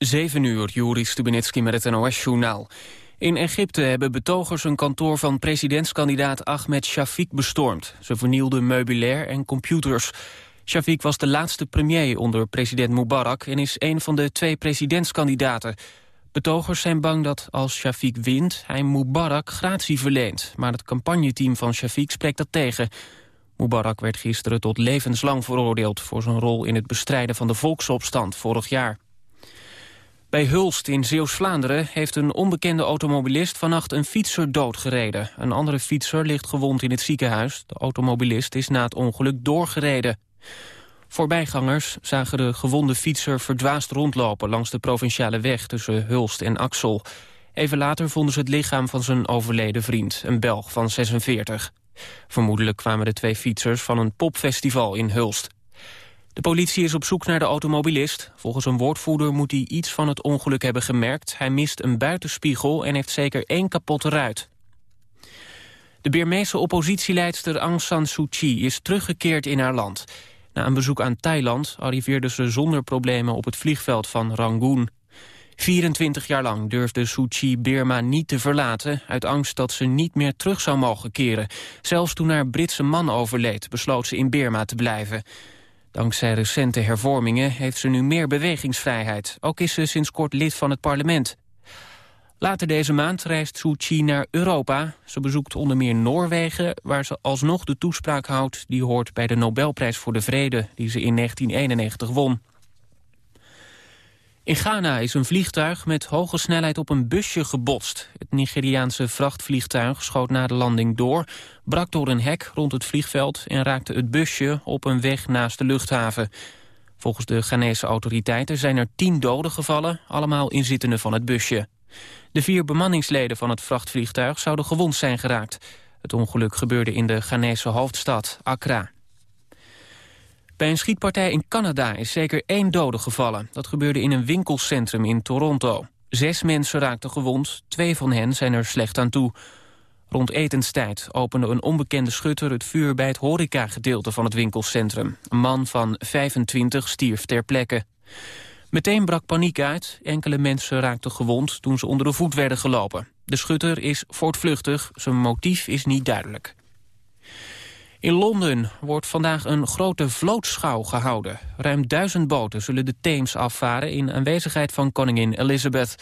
7 uur, Juri Stubenitski met het NOS-journaal. In Egypte hebben betogers een kantoor van presidentskandidaat Ahmed Shafiq bestormd. Ze vernielden meubilair en computers. Shafiq was de laatste premier onder president Mubarak... en is een van de twee presidentskandidaten. Betogers zijn bang dat als Shafiq wint, hij Mubarak gratie verleent. Maar het campagneteam van Shafiq spreekt dat tegen... Mubarak werd gisteren tot levenslang veroordeeld... voor zijn rol in het bestrijden van de volksopstand vorig jaar. Bij Hulst in Zeeuws-Vlaanderen heeft een onbekende automobilist vannacht een fietser doodgereden. Een andere fietser ligt gewond in het ziekenhuis. De automobilist is na het ongeluk doorgereden. Voorbijgangers zagen de gewonde fietser verdwaasd rondlopen langs de provinciale weg tussen Hulst en Axel. Even later vonden ze het lichaam van zijn overleden vriend, een Belg van 46. Vermoedelijk kwamen de twee fietsers van een popfestival in Hulst. De politie is op zoek naar de automobilist. Volgens een woordvoerder moet hij iets van het ongeluk hebben gemerkt. Hij mist een buitenspiegel en heeft zeker één kapotte ruit. De Birmeese oppositieleidster Aung San Suu Kyi is teruggekeerd in haar land. Na een bezoek aan Thailand arriveerde ze zonder problemen op het vliegveld van Rangoon. 24 jaar lang durfde Suu Kyi Birma niet te verlaten... uit angst dat ze niet meer terug zou mogen keren. Zelfs toen haar Britse man overleed, besloot ze in Birma te blijven. Dankzij recente hervormingen heeft ze nu meer bewegingsvrijheid. Ook is ze sinds kort lid van het parlement. Later deze maand reist Suu naar Europa. Ze bezoekt onder meer Noorwegen, waar ze alsnog de toespraak houdt... die hoort bij de Nobelprijs voor de Vrede, die ze in 1991 won. In Ghana is een vliegtuig met hoge snelheid op een busje gebotst. Het Nigeriaanse vrachtvliegtuig schoot na de landing door... brak door een hek rond het vliegveld... en raakte het busje op een weg naast de luchthaven. Volgens de Ghanese autoriteiten zijn er tien doden gevallen... allemaal inzittenden van het busje. De vier bemanningsleden van het vrachtvliegtuig zouden gewond zijn geraakt. Het ongeluk gebeurde in de Ghanese hoofdstad Accra. Bij een schietpartij in Canada is zeker één dode gevallen. Dat gebeurde in een winkelcentrum in Toronto. Zes mensen raakten gewond, twee van hen zijn er slecht aan toe. Rond etenstijd opende een onbekende schutter het vuur bij het horecagedeelte van het winkelcentrum. Een man van 25 stierf ter plekke. Meteen brak paniek uit. Enkele mensen raakten gewond toen ze onder de voet werden gelopen. De schutter is voortvluchtig, zijn motief is niet duidelijk. In Londen wordt vandaag een grote vlootschouw gehouden. Ruim duizend boten zullen de Theems afvaren in aanwezigheid van koningin Elizabeth.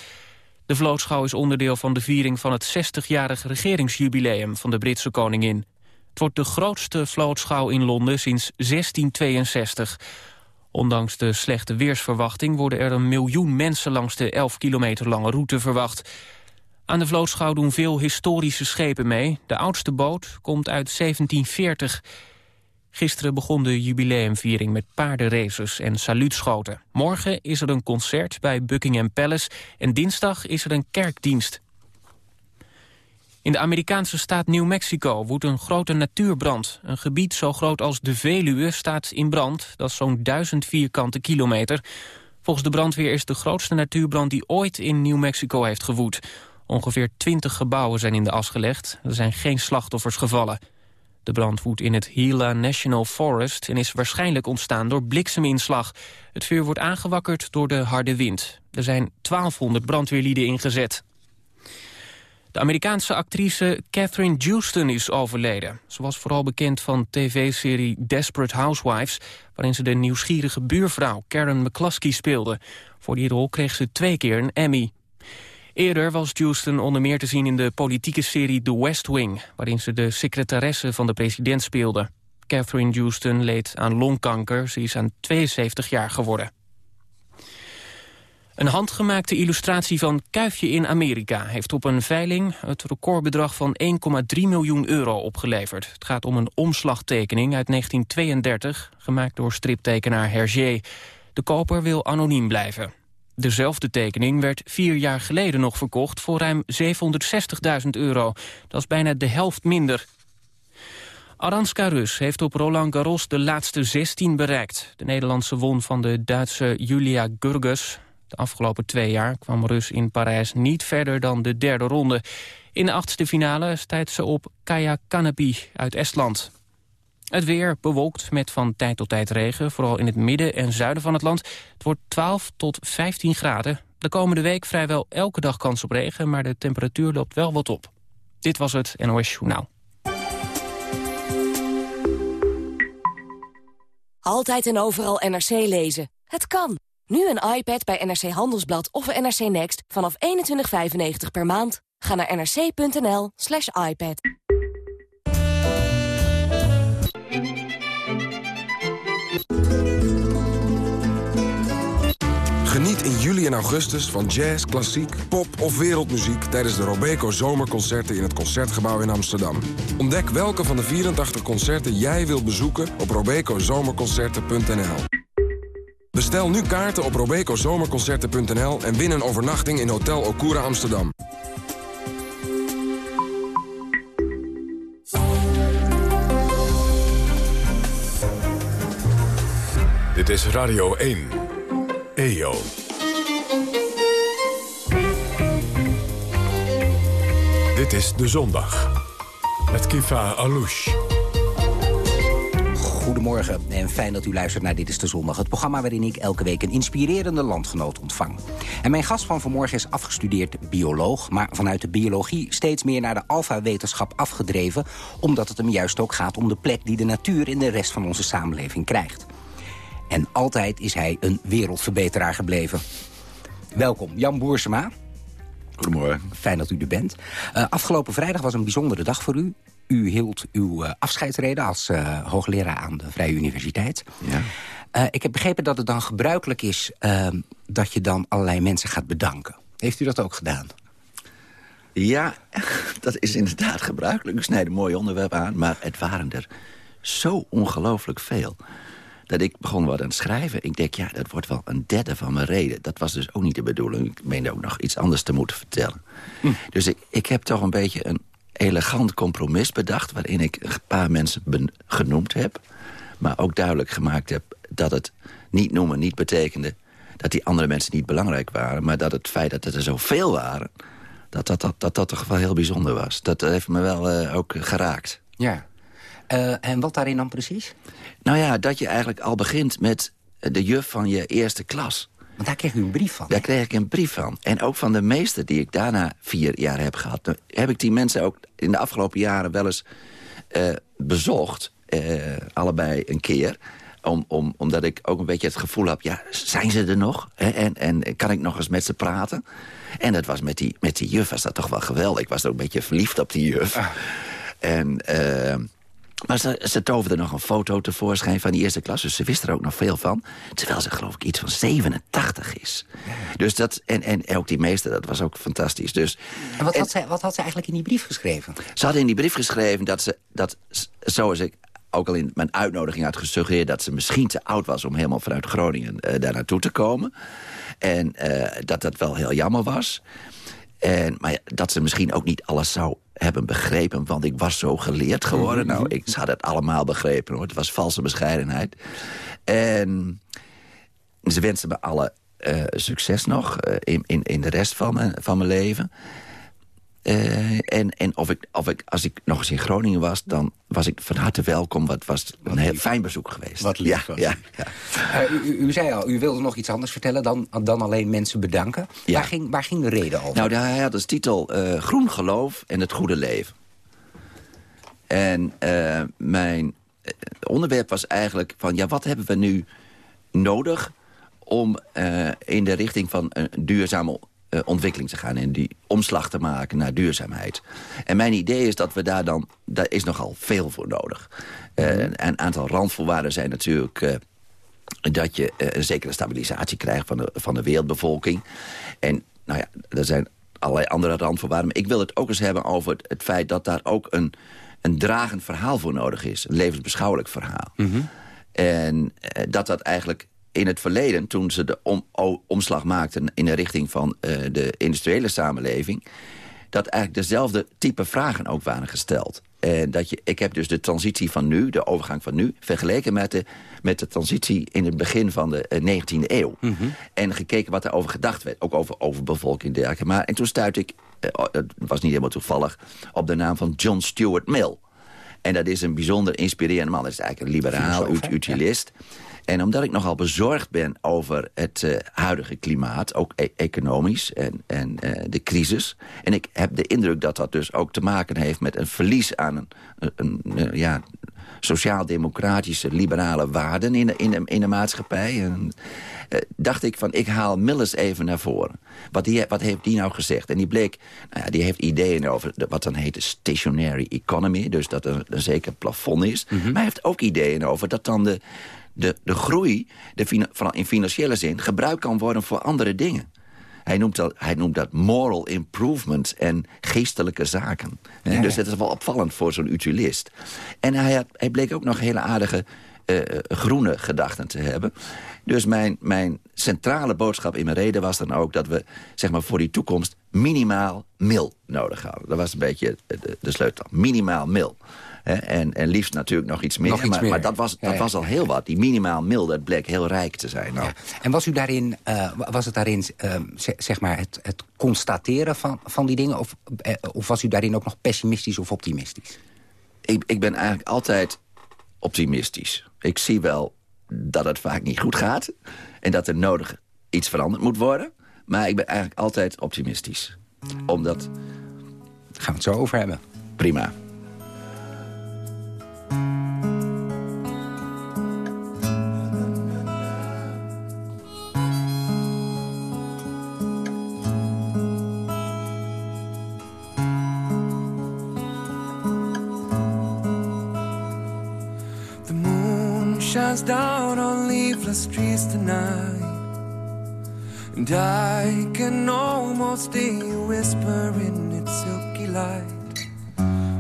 De vlootschouw is onderdeel van de viering van het 60-jarig regeringsjubileum van de Britse koningin. Het wordt de grootste vlootschouw in Londen sinds 1662. Ondanks de slechte weersverwachting worden er een miljoen mensen langs de 11 kilometer lange route verwacht. Aan de vlootschouw doen veel historische schepen mee. De oudste boot komt uit 1740. Gisteren begon de jubileumviering met paardenraces en saluutschoten. Morgen is er een concert bij Buckingham Palace en dinsdag is er een kerkdienst. In de Amerikaanse staat New Mexico woedt een grote natuurbrand. Een gebied zo groot als de Veluwe staat in brand. Dat is zo'n duizend vierkante kilometer. Volgens de brandweer is de grootste natuurbrand die ooit in New Mexico heeft gewoed. Ongeveer 20 gebouwen zijn in de as gelegd. Er zijn geen slachtoffers gevallen. De brand woedt in het Gila National Forest en is waarschijnlijk ontstaan door blikseminslag. Het vuur wordt aangewakkerd door de harde wind. Er zijn 1200 brandweerlieden ingezet. De Amerikaanse actrice Catherine Houston is overleden. Ze was vooral bekend van tv-serie Desperate Housewives... waarin ze de nieuwsgierige buurvrouw Karen McCluskey speelde. Voor die rol kreeg ze twee keer een Emmy. Eerder was Houston onder meer te zien in de politieke serie The West Wing... waarin ze de secretaresse van de president speelde. Catherine Houston leed aan longkanker. Ze is aan 72 jaar geworden. Een handgemaakte illustratie van Kuifje in Amerika... heeft op een veiling het recordbedrag van 1,3 miljoen euro opgeleverd. Het gaat om een omslagtekening uit 1932... gemaakt door striptekenaar Hergé. De koper wil anoniem blijven. Dezelfde tekening werd vier jaar geleden nog verkocht voor ruim 760.000 euro. Dat is bijna de helft minder. Aranska Rus heeft op Roland Garros de laatste 16 bereikt. De Nederlandse won van de Duitse Julia Gurges. De afgelopen twee jaar kwam Rus in Parijs niet verder dan de derde ronde. In de achtste finale stijt ze op Kaya Kanepi uit Estland. Het weer bewolkt met van tijd tot tijd regen, vooral in het midden en zuiden van het land. Het wordt 12 tot 15 graden. De komende week vrijwel elke dag kans op regen, maar de temperatuur loopt wel wat op. Dit was het NOS Journaal. Altijd en overal NRC lezen. Het kan. Nu een iPad bij NRC Handelsblad of NRC Next vanaf 21,95 per maand. Ga naar nrc.nl slash iPad. Geniet in juli en augustus van jazz, klassiek, pop of wereldmuziek... tijdens de Robeco Zomerconcerten in het Concertgebouw in Amsterdam. Ontdek welke van de 84 concerten jij wilt bezoeken op robecozomerconcerten.nl. Bestel nu kaarten op robecozomerconcerten.nl en win een overnachting in Hotel Okura Amsterdam. Dit is Radio 1. EO. Dit is De Zondag. Met Kifa Alouche. Goedemorgen en fijn dat u luistert naar Dit is de Zondag. Het programma waarin ik elke week een inspirerende landgenoot ontvang. En mijn gast van vanmorgen is afgestudeerd bioloog... maar vanuit de biologie steeds meer naar de alfa-wetenschap afgedreven... omdat het hem juist ook gaat om de plek die de natuur in de rest van onze samenleving krijgt. En altijd is hij een wereldverbeteraar gebleven. Welkom, Jan Boersema. Goedemorgen. Fijn dat u er bent. Uh, afgelopen vrijdag was een bijzondere dag voor u. U hield uw uh, afscheidsreden als uh, hoogleraar aan de Vrije Universiteit. Ja. ik heb begrepen dat het dan gebruikelijk is ehm, dat je dan allerlei mensen gaat bedanken. Heeft u dat ook gedaan? Ja, dat is inderdaad gebruikelijk. U snijdt een mooi onderwerp aan, maar het waren er zo ongelooflijk veel dat ik begon wat aan het schrijven. Ik denk, ja, dat wordt wel een derde van mijn reden. Dat was dus ook niet de bedoeling. Ik meende ook nog iets anders te moeten vertellen. Hm. Dus ik, ik heb toch een beetje een elegant compromis bedacht... waarin ik een paar mensen genoemd heb. Maar ook duidelijk gemaakt heb dat het niet noemen niet betekende... dat die andere mensen niet belangrijk waren. Maar dat het feit dat er zoveel waren... dat dat, dat, dat, dat toch wel heel bijzonder was. Dat heeft me wel uh, ook geraakt. Ja. Uh, en wat daarin dan precies? Nou ja, dat je eigenlijk al begint met de juf van je eerste klas. Want daar kreeg u een brief van? Daar kreeg ik een brief van. En ook van de meester die ik daarna vier jaar heb gehad. Heb ik die mensen ook in de afgelopen jaren wel eens uh, bezocht. Uh, allebei een keer. Om, om, omdat ik ook een beetje het gevoel heb... ja, zijn ze er nog? En, en kan ik nog eens met ze praten? En dat was met die, met die juf was dat toch wel geweldig. Ik was ook een beetje verliefd op die juf. Ah. En... Uh, maar ze, ze toverde nog een foto tevoorschijn van die eerste klas. Dus ze wist er ook nog veel van. Terwijl ze geloof ik iets van 87 is. Dus dat, en, en ook die meester, dat was ook fantastisch. Dus, en wat, had zij, wat had ze eigenlijk in die brief geschreven? Ze had in die brief geschreven dat ze, dat, zoals ik ook al in mijn uitnodiging had gesuggereerd... dat ze misschien te oud was om helemaal vanuit Groningen uh, daar naartoe te komen. En uh, dat dat wel heel jammer was. En, maar dat ze misschien ook niet alles zou hebben begrepen... want ik was zo geleerd geworden. Mhm. Nou, ik had het allemaal begrepen, hoor. Het was valse bescheidenheid. En ze wensen me alle uh, succes nog uh, in, in, in de rest van mijn, van mijn leven. Uh, en en of ik, of ik, als ik nog eens in Groningen was, dan was ik van harte welkom. Wat was wat een heel fijn bezoek geweest. Wat lief ja, ja, ja. Uh, u, u, zei al, u wilde nog iets anders vertellen dan, dan alleen mensen bedanken. Waar, ging, waar ging de reden over? Nou, hij had als titel uh, Groen geloof en het goede leven. En mijn onderwerp was eigenlijk van, ja, wat hebben we nu nodig om in de richting van een duurzame uh, ontwikkeling te gaan... en die omslag te maken naar duurzaamheid. En mijn idee is dat we daar dan... daar is nogal veel voor nodig. Uh, een aantal randvoorwaarden zijn natuurlijk... Uh, dat je een zekere stabilisatie krijgt van de, van de wereldbevolking. En nou ja, er zijn allerlei andere randvoorwaarden. Maar ik wil het ook eens hebben over het, het feit dat daar ook een, een dragend verhaal voor nodig is. Een levensbeschouwelijk verhaal. Mm -hmm. En dat dat eigenlijk in het verleden, toen ze de om, omslag maakten... in de richting van uh, de industriële samenleving... dat eigenlijk dezelfde type vragen ook waren gesteld. En dat je, ik heb dus de transitie van nu, de overgang van nu... vergeleken met de, met de transitie in het begin van de uh, eh, 19e eeuw. Mm -hmm. En gekeken wat over gedacht werd, ook over overbevolking en dergelijke. Maar, en toen stuitte ik, het was niet helemaal toevallig... op de naam van John Stuart Mill. En dat is een bijzonder inspirerende man. Dat is eigenlijk een liberaal, utilist... Ja. En omdat ik nogal bezorgd ben over het uh, huidige klimaat... ook e economisch en, en uh, de crisis... en ik heb de indruk dat dat dus ook te maken heeft... met een verlies aan een, een, een ja, sociaal-democratische liberale waarden in de, in de, in de maatschappij. En, uh, dacht ik van, ik haal Millis even naar voren. Wat, die, wat heeft die nou gezegd? En die bleek, nou ja, die heeft ideeën over de, wat dan heet de stationary economy. Dus dat er een zeker plafond is. Mm -hmm. Maar hij heeft ook ideeën over dat dan de, de, de groei de, in financiële zin gebruikt kan worden voor andere dingen. Hij noemt, dat, hij noemt dat moral improvement en geestelijke zaken. Ja. Dus dat is wel opvallend voor zo'n utilist. En hij, had, hij bleek ook nog hele aardige uh, groene gedachten te hebben. Dus mijn, mijn centrale boodschap in mijn reden was dan ook... dat we zeg maar, voor die toekomst minimaal mil nodig hadden. Dat was een beetje de, de sleutel. Minimaal mil. En, en liefst natuurlijk nog iets meer. Nog iets maar, meer. maar, dat, was, dat was al heel wat. Die minimaal mil, dat bleek heel rijk te zijn. Nou. En was, u daarin, eh, was het daarin ehm, ze- zeg maar het, het constateren van, van die dingen? Of, eh, of was u daarin ook nog pessimistisch of optimistisch? ik, ik ben eigenlijk altijd optimistisch. Ik zie wel dat het vaak niet goed gaat. En dat er nodig iets veranderd moet worden. Maar ik ben eigenlijk altijd optimistisch. Omdat, Daar gaan we het zo over hebben. prima. And I can almost hear you whisper in its silky light.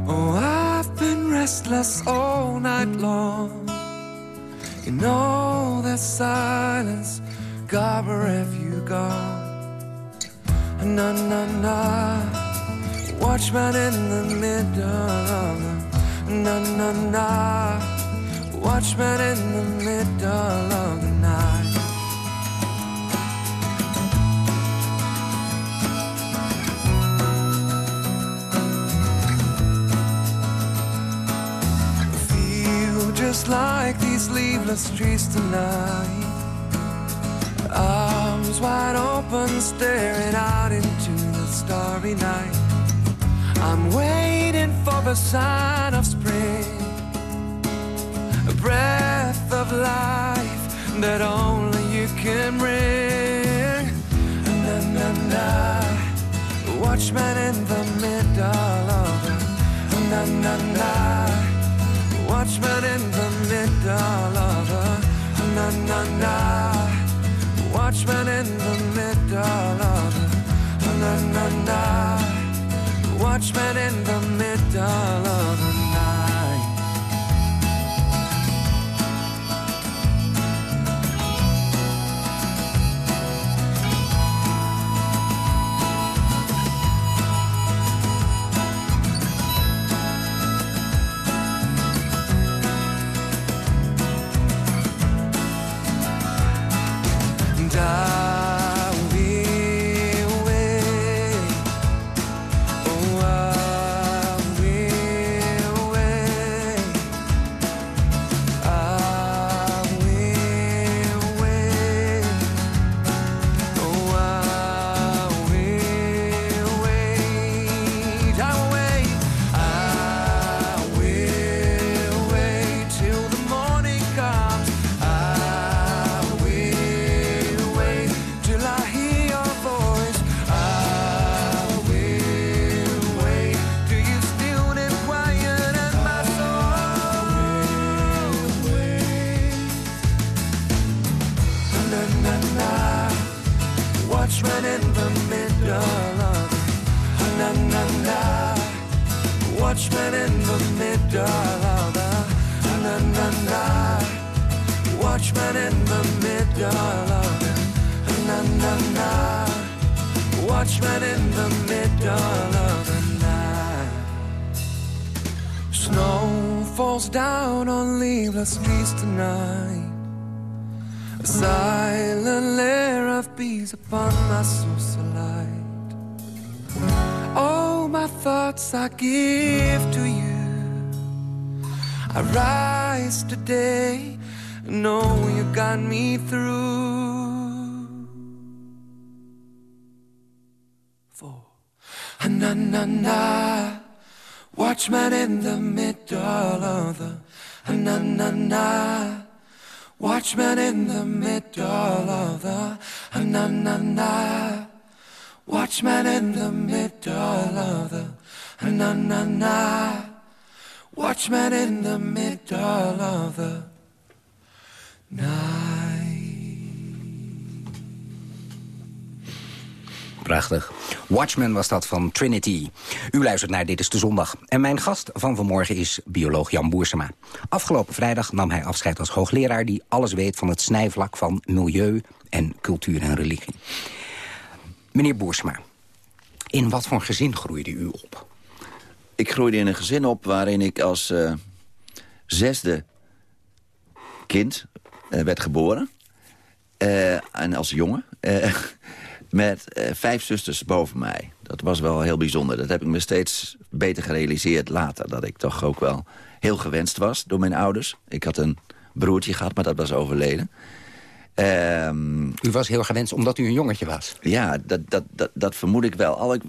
Oh, I've been restless all night long. In all that silence, God, where have you gone? Na na na, watchman in the middle. Na na na, watchman in the middle just like these leafless trees tonight. Arms wide open, staring out into the starry night. I'm waiting for a sign of spring, a breath of life that only you can bring. Na na na, watchman in the middle of the na na na, watchman in the middle of the na na na, watchman in the middle of the na na na. Watchman in the middle of the got me through. Four. Na na na. Watchman in the middle of the. Na na na. Watchman in the middle of the. Na na na. Watchman in the middle of the. Na na na. Watchman in the middle of the Prachtig. Watchman was dat van Trinity. U luistert naar Dit is de Zondag. En mijn gast van vanmorgen is bioloog Jan Boersema. Afgelopen vrijdag nam hij afscheid als hoogleraar... die alles weet van het snijvlak van milieu en cultuur en religie. Meneer Boersema, in wat voor gezin groeide u op? Ik groeide in een gezin op waarin ik als uh, zesde kind werd geboren. Uh, en als jongen. met vijf zusters boven mij. Dat was wel heel bijzonder. Dat heb ik me steeds beter gerealiseerd later. Dat ik toch ook wel heel gewenst was door mijn ouders. Ik had een broertje gehad, maar dat was overleden. Um, u was heel gewenst omdat u een jongetje was? Ja, dat, dat, dat, dat vermoed ik wel. Al ik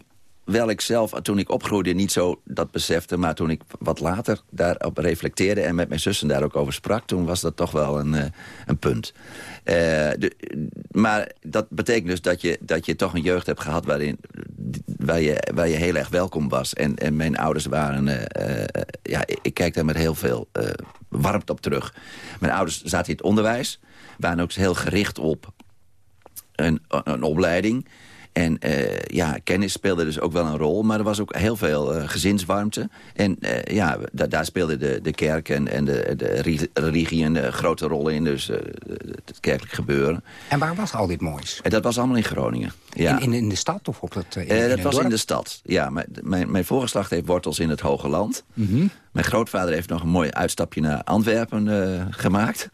wel ik zelf, toen ik opgroeide, niet zo dat besefte... maar toen ik wat later daarop reflecteerde... en met mijn zussen daar ook over sprak... toen was dat toch wel een, uh, een punt. Uh, de, maar dat betekent dus dat je, dat je toch een jeugd hebt gehad... waarin, waar, je, waar je heel erg welkom was. En, en mijn ouders waren... Uh, ja, ik kijk daar met heel veel warmte op terug. Mijn ouders zaten in het onderwijs. Waren ook heel gericht op een, een opleiding... En uh, ja, kennis speelde dus ook wel een rol. Maar er was ook heel veel uh, gezinswarmte. En uh, ja, da daar speelde de, de kerk en, en de, de religie een grote rol in. Dus het kerkelijk gebeuren. En waar was al dit moois? En dat was allemaal in Groningen. Ja. In, in, in de stad of op het in, Dat was dorp? in de stad, ja. Mijn, mijn, mijn voorgeslacht heeft wortels in het Hoge Land. Mm -hmm. Mijn grootvader heeft nog een mooi uitstapje naar Antwerpen gemaakt.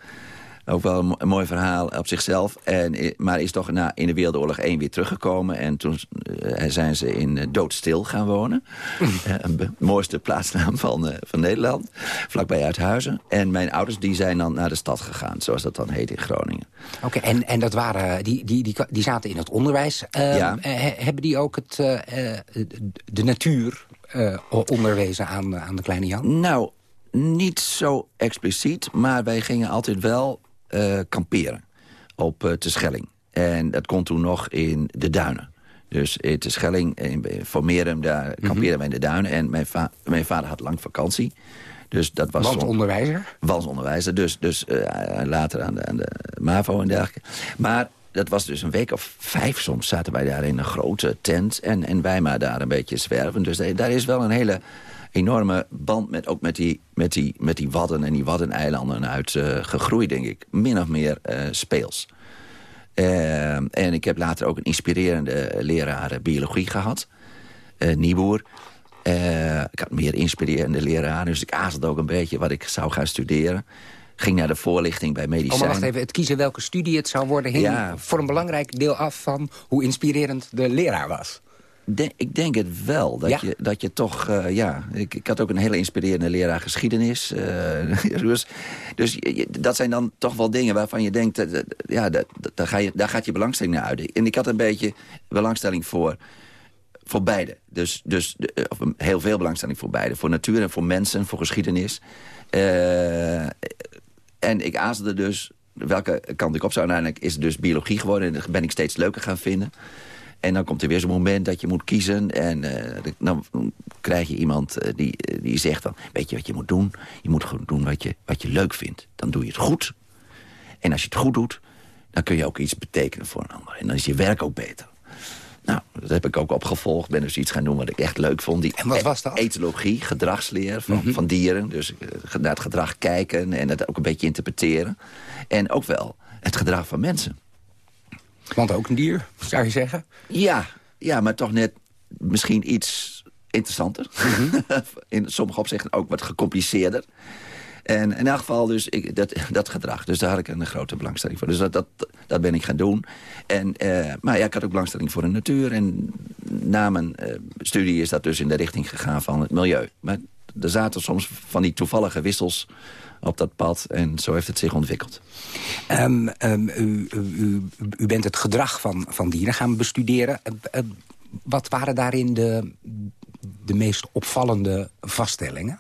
Ook wel een, mooi verhaal op zichzelf. En, maar is toch na, in de Wereldoorlog 1 weer teruggekomen. En toen uh, zijn ze in uh, Doodstil gaan wonen. uh, de mooiste plaatsnaam van, van Nederland. Vlakbij Uithuizen. En mijn ouders die zijn dan naar de stad gegaan. Zoals dat dan heet in Groningen. Oké, okay, en, en dat waren, die, die, die, die zaten in het onderwijs. ja. hebben die ook het, de natuur onderwezen aan, aan de kleine Jan? Nou, niet zo expliciet. Maar wij gingen altijd wel uh, kamperen op uh, Terschelling. En dat kon toen nog in de duinen. Dus in Terschelling, in Formerum, daar kampeerden mm -hmm. wij in de duinen. En mijn, va mijn, vader had lang vakantie. Dus dat was Want onderwijzer? Was onderwijzer, dus, dus uh, later aan de, aan de MAVO en dergelijke. Maar dat was dus een week of vijf soms zaten wij daar in een grote tent. En, en wij maar daar een beetje zwerven. Dus daar is wel een hele enorme band met, ook met die, met die, met die Wadden en die Waddeneilanden uit uh, gegroeid, denk ik. Min of meer uh, speels. Uh, en ik heb later ook een inspirerende leraar biologie gehad. Nieboer. ik had meer inspirerende leraren, dus ik aarzelde ook een beetje wat ik zou gaan studeren. Ging naar de voorlichting bij. Oh, maar wacht even, het kiezen welke studie het zou worden... hing ja. voor een belangrijk deel af van hoe inspirerend de leraar was. De, ik denk het wel. Dat, ja? je, dat je toch, uh, ja... Ik, ik had ook een hele inspirerende leraar geschiedenis. Uh, dus dus je, dat zijn dan toch wel dingen waarvan je denkt... Uh, ja, dat, daar, ga je, daar gaat je belangstelling naar uit. En ik had een beetje belangstelling voor, voor beide. Dus, dus of heel veel belangstelling voor beide. Voor natuur en voor mensen, voor geschiedenis. en ik aarzelde dus welke kant ik op zou. Uiteindelijk is het dus biologie geworden. En dat ben ik steeds leuker gaan vinden. En dan komt er weer zo'n moment dat je moet kiezen. En uh, dan krijg je iemand uh, die, die zegt dan... weet je wat je moet doen? Je moet gewoon doen wat je, wat je leuk vindt. Dan doe je het goed. En als je het goed doet, dan kun je ook iets betekenen voor een ander. En dan is je werk ook beter. Nou, dat heb ik ook opgevolgd. Ben dus iets gaan doen wat ik echt leuk vond. Die en wat was dat? Etologie, gedragsleer van, mm -hmm. van dieren. Dus naar het gedrag kijken en het ook een beetje interpreteren. En ook wel het gedrag van mensen. Want ook een dier, zou je zeggen? Ja, ja maar toch net misschien iets interessanter. Mm -hmm. In sommige opzichten ook wat gecompliceerder. En in elk geval dus ik, dat, dat gedrag. Dus daar had ik een grote belangstelling voor. Dus dat, dat, dat ben ik gaan doen. En, uh, maar ja, ik had ook belangstelling voor de natuur. En na mijn uh, studie is dat dus in de richting gegaan van het milieu. Maar er zaten soms van die toevallige wissels op dat pad. En zo heeft het zich ontwikkeld. Um, um, u, u, u, bent het gedrag van, van dieren gaan bestuderen. Uh, uh, wat waren daarin de, de meest opvallende vaststellingen?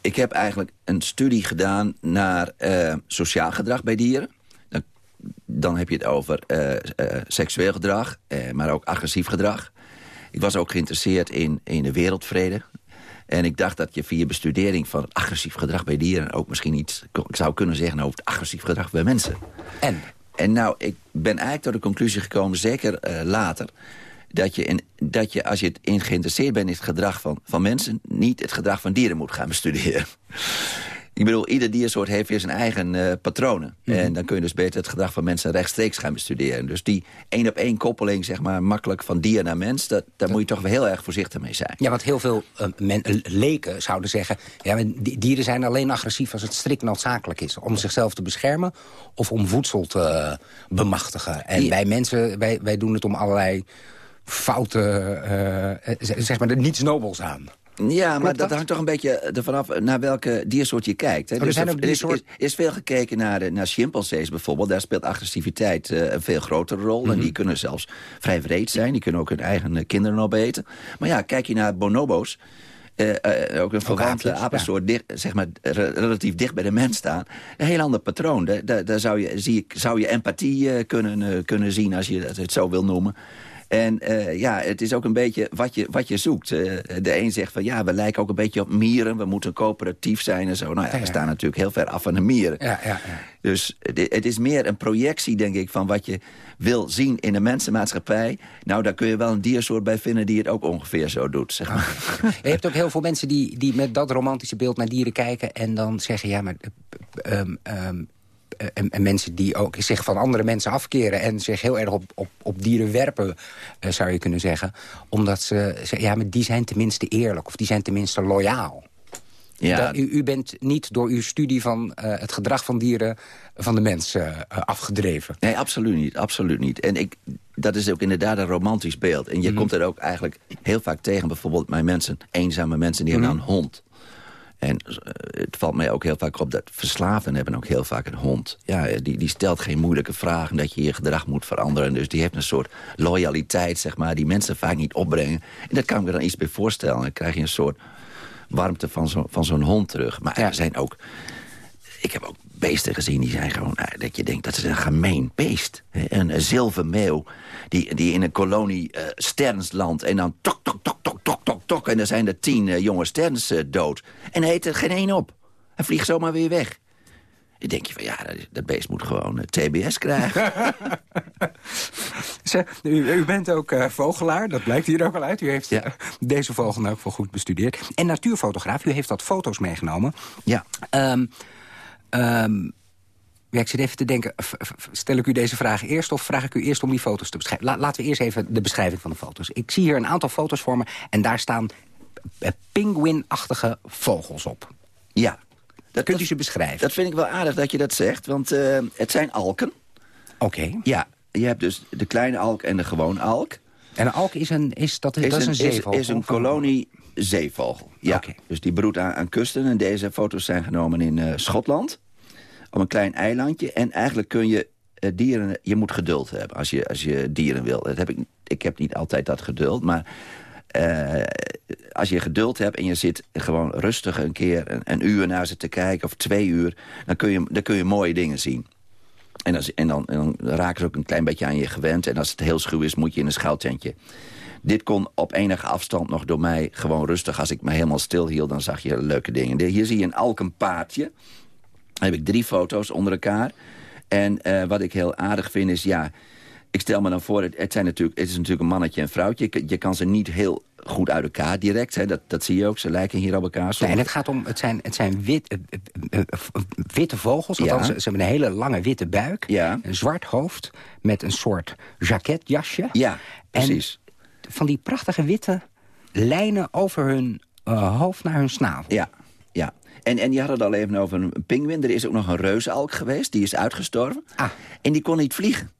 Ik heb eigenlijk een studie gedaan naar uh, sociaal gedrag bij dieren. Dan, dan heb je het over seksueel gedrag, maar ook agressief gedrag. Ik was ook geïnteresseerd in, in de wereldvrede. En ik dacht dat je via bestudering van het agressief gedrag bij dieren... ook misschien iets zou kunnen zeggen over het agressief gedrag bij mensen. En? En nou, ik ben eigenlijk tot de conclusie gekomen, zeker uh, later... Dat je, in, dat je, als je in geïnteresseerd bent in het gedrag van, van mensen... niet het gedrag van dieren moet gaan bestuderen. Ik bedoel, ieder diersoort heeft weer zijn eigen uh, patronen. Mm -hmm. En dan kun je dus beter het gedrag van mensen rechtstreeks gaan bestuderen. Dus die één op één koppeling, zeg maar, makkelijk van dier naar mens... Dat, daar moet je toch wel heel erg voorzichtig mee zijn. Ja, want heel veel uh, men, leken zouden zeggen... Ja, dieren zijn alleen agressief als het strikt noodzakelijk is. Om zichzelf te beschermen of om voedsel te bemachtigen. En wij mensen, wij, wij doen het om allerlei foute, zeg maar, niets nobels aan. Ja, maar dat, dat, hangt toch een beetje ervan af naar welke diersoort je kijkt. Hè? Oh, dus er, er is, is, is, veel gekeken naar, de, naar chimpansees bijvoorbeeld. Daar speelt agressiviteit uh, een veel grotere rol. Mm -hmm. En die kunnen zelfs vrij wreed zijn. Die kunnen ook hun eigen kinderen opeten. Maar ja, kijk je naar bonobo's. Uh, uh, ook een verwante apensoort, ja. zeg maar, re relatief dicht bij de mens staan. Een heel ander patroon. Daar, daar, daar zou, je, zie, zou je empathie kunnen, kunnen zien, als je het zo wil noemen. En uh, ja, het is ook een beetje wat je, wat je zoekt. Uh, de een zegt van ja, we lijken ook een beetje op mieren. We moeten coöperatief zijn en zo. Nou ja, we staan natuurlijk heel ver af van de mieren. Ja, ja, dus het, is meer een projectie, denk ik, van wat je wil zien in de mensenmaatschappij. Nou, daar kun je wel een diersoort bij vinden die het ook ongeveer zo doet. Zeg maar. Je hebt ook heel veel mensen die, die met dat romantische beeld naar dieren kijken... en dan zeggen, ja, maar... Um, um, en, en, mensen die ook zich van andere mensen afkeren... en zich heel erg op, op, op dieren werpen, uh, zou je kunnen zeggen. Omdat ze zeggen, ja, maar die zijn tenminste eerlijk... of die zijn tenminste loyaal. Ja. Dat, u, u, bent niet door uw studie van uh, het gedrag van dieren van de mens uh, afgedreven. Nee, absoluut niet. Absoluut niet. En ik, dat is ook inderdaad een romantisch beeld. En je mm. komt er ook eigenlijk heel vaak tegen. Bijvoorbeeld bij mensen, eenzame mensen, die mm. hebben een hond. En het valt mij ook heel vaak op dat verslaafden hebben ook heel vaak een hond. Ja, die, die stelt geen moeilijke vragen dat je je gedrag moet veranderen. Dus die heeft een soort loyaliteit, zeg maar, die mensen vaak niet opbrengen. En dat kan ik me dan iets bij voorstellen. Dan krijg je een soort warmte van zo'n van zo'n hond terug. Maar er zijn ook... Ik heb ook beesten gezien die zijn gewoon... dat je denkt, dat is een gemeen beest. Een, zilvermeeuw die, die in een kolonie uh, sterns landt... en dan tok, tok, tok, tok, tok, tok, tok... en dan zijn er tien uh, jonge sterns uh, dood. En hij eet er geen één op. Hij vliegt zomaar weer weg. Dan denk je van, ja, dat, dat beest moet gewoon TBS krijgen. U, u, bent ook vogelaar, dat blijkt hier ook al uit. U heeft ja. deze vogel ook wel goed bestudeerd. En natuurfotograaf, u heeft wat foto's meegenomen. Ja. Um, um, ja, ik zit even te denken, stel ik u deze vraag eerst... of vraag ik u eerst om die foto's te beschrijven? La, laten we eerst even de beschrijving van de foto's. Ik zie hier een aantal foto's voor me en daar staan pinguïnachtige vogels op. Ja. Dat, Kunt u ze beschrijven? Dat vind ik wel aardig dat je dat zegt, want uh, het zijn alken. Oké. Okay. Ja, je hebt dus de kleine alk en de gewone alk. En een alk is een, is, dat, is, dat is een zeevogel? Is, is een kolonie zeevogel, ja. Okay. Dus die broedt aan, aan, kusten en deze foto's zijn genomen in uh, Schotland op een klein eilandje. En eigenlijk kun je uh, dieren... Je moet geduld hebben als je, als je dieren wil. Dat heb ik, ik heb niet altijd dat geduld, maar... Uh, als je geduld hebt en je zit gewoon rustig een keer een, een, uur naar ze te kijken... of twee uur, dan kun je, dan kun je mooie dingen zien. En, als, en, dan, en dan raken ze ook een klein beetje aan je gewend. En als het heel schuw is, moet je in een schuiltentje. Dit kon op enige afstand nog door mij gewoon rustig. Als ik me helemaal stil hield, dan zag je leuke dingen. Hier zie je een alkenpaardje. Dan heb ik drie foto's onder elkaar. En uh, wat ik heel aardig vind is, ja... Ik stel me dan voor, het, het, zijn natuurlijk, het is natuurlijk een mannetje en vrouwtje. Je, je kan ze niet heel goed uit elkaar direct. Hè. Dat, dat zie je ook, ze lijken hier op elkaar. Nee, en het gaat om, het zijn, het zijn wit, uh, uh, witte vogels. Althans, ja. ze hebben een hele lange witte buik. Ja. Een zwart hoofd met een soort jacketjasje. Ja, precies. En van die prachtige witte lijnen over hun hoofd naar hun snavel. Ja. En, en je had het al even over een pinguïn. Er is ook nog een reuzenalk geweest, die is uitgestorven. Ah. En die kon niet vliegen.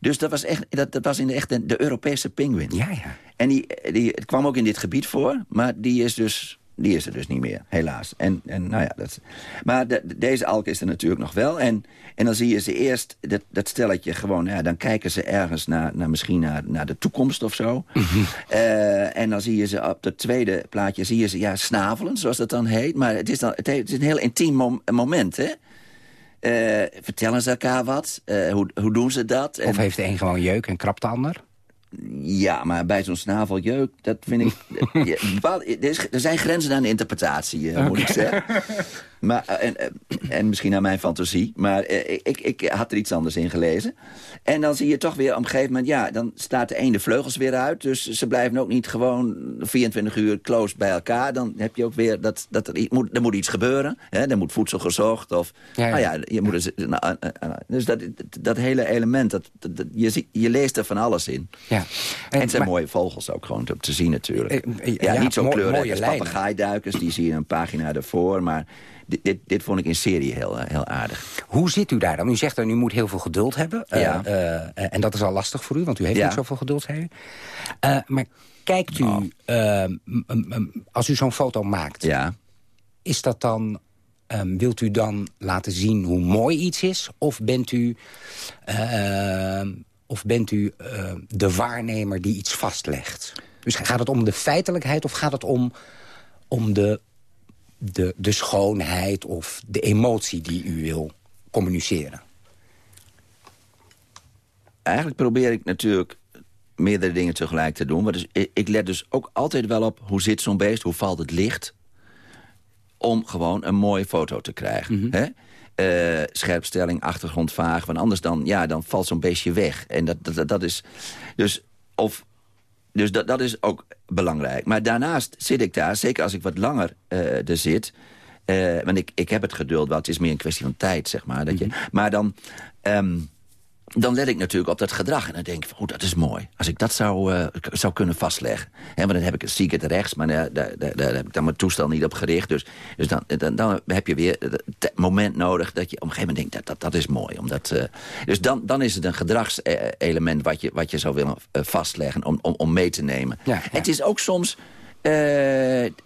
Dus dat was, echt, dat, dat was in de, echt de, de Europese pinguïn. Ja, ja. En die, die het kwam ook in dit gebied voor, maar die is dus die is er dus niet meer, helaas. En, en nou ja, dat, maar de, deze alk is er natuurlijk nog wel. En, en dan zie je ze eerst, dat, dat stelletje gewoon... Ja, dan kijken ze ergens naar, naar misschien naar, naar de toekomst of zo. Eh, en dan zie je ze op het tweede plaatje... zie je ze ja, snavelen, zoals dat dan heet. Maar het is, dan, het, is een heel intiem moment, hè? Uh, vertellen ze elkaar wat? Uh, hoe, hoe doen ze dat? Of heeft de een gewoon jeuk en krapt de ander? Ja, maar bij zo'n snaveljeuk, dat vind ik... ja, er zijn grenzen aan de interpretatie, uh, moet ik zeggen. Maar, eh, en, eh, en misschien aan mijn fantasie. Maar ik, ik had er iets anders in gelezen. En dan zie je toch weer op een gegeven moment... ja, dan staat de ene vleugels weer uit. Dus ze blijven ook niet gewoon 24 uur close bij elkaar. Dan heb je ook weer dat, dat er, moet, er moet iets gebeuren. Hè? Er moet voedsel gezocht. Of, ja, ja. Nou ja je moet, nou, dus dat, dat hele element, dat, dat, je, je leest er van alles in. Ja. En, het zijn mooie vogels ook gewoon te, te zien natuurlijk. Eh, eh, ja, niet zo kleurrijk als papegaaiduikers, die zie je een pagina ervoor. Maar dit, dit, dit, vond ik in serie heel, eh, heel aardig. Hoe zit u daar dan? U zegt dat u moet heel veel geduld hebben. Ja. en dat is al lastig voor u, want u heeft niet zoveel geduld. maar kijkt u, oh. als u zo'n foto maakt... Ja. is dat dan Um, wilt u dan laten zien hoe mooi iets is? Of bent u uh, of bent u uh, de waarnemer die iets vastlegt? Dus gaat het om de feitelijkheid of gaat het om, om de, de, de schoonheid of de emotie die u wil communiceren? Eigenlijk probeer ik natuurlijk meerdere dingen tegelijk te doen. Maar dus, ik let dus ook altijd wel op hoe zit zo'n beest, hoe valt het licht... om gewoon een mooie foto te krijgen. Mm hè? uh, scherpstelling, achtergrond vaag. Want anders dan, ja, dan valt zo'n beestje weg. En dat, dat, dat is... Dus, of, dus dat, dat is ook belangrijk. Maar daarnaast zit ik daar, zeker als ik wat langer uh, er zit... Uh, want ik, ik heb het geduld wel, het is meer een kwestie van tijd, zeg maar. Dat je, mhm. Maar dan... Um, dan let ik natuurlijk op dat gedrag. En dan denk ik, oh, dat is mooi. Als ik dat zou, uh, zou kunnen vastleggen. He, want dan heb ik, zie ik het rechts, maar daar, daar, daar, heb ik dan mijn toestel niet op gericht. Dus, dus dan, dan, dan heb je weer het moment nodig dat je op een gegeven moment denkt... dat, dat, dat is mooi. Omdat, uh, dus dan, dan is het een gedragselement wat je, wat je zou willen vastleggen om, om, om mee te nemen. Ja, ja. Het is ook soms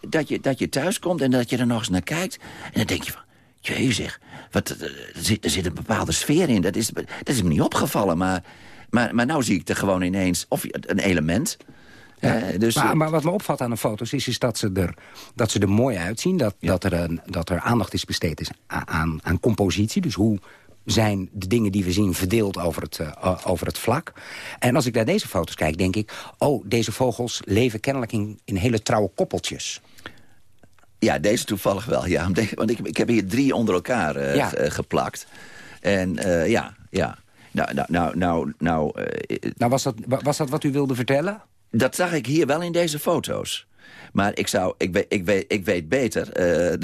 dat, je, dat je thuis komt en dat je er nog eens naar kijkt. En dan denk je van, jezus, wat, er, zit, er zit een bepaalde sfeer in. Dat is, dat is me niet opgevallen, maar, maar, maar nou zie ik er gewoon ineens... of een element... Ja, dus, maar, maar, wat me opvalt aan de foto's is, is dat, ze er, dat ze er mooi uitzien. Dat, dat, er, een, dat er aandacht is besteed is aan, aan compositie. Dus hoe zijn de dingen die we zien verdeeld over het, uh, over het vlak. En als ik naar deze foto's kijk, denk ik... oh, deze vogels leven kennelijk in, in hele trouwe koppeltjes. Ja, deze toevallig wel. Ja, want ik, ik heb hier drie onder elkaar uh, ja. geplakt. En uh, ja, ja. Nou, nou, nou, nou, nou, uh, nou was, dat, was dat wat u wilde vertellen? Dat zag ik hier wel in deze foto's. Maar ik, zou, ik, weet, ik, weet, ik weet beter.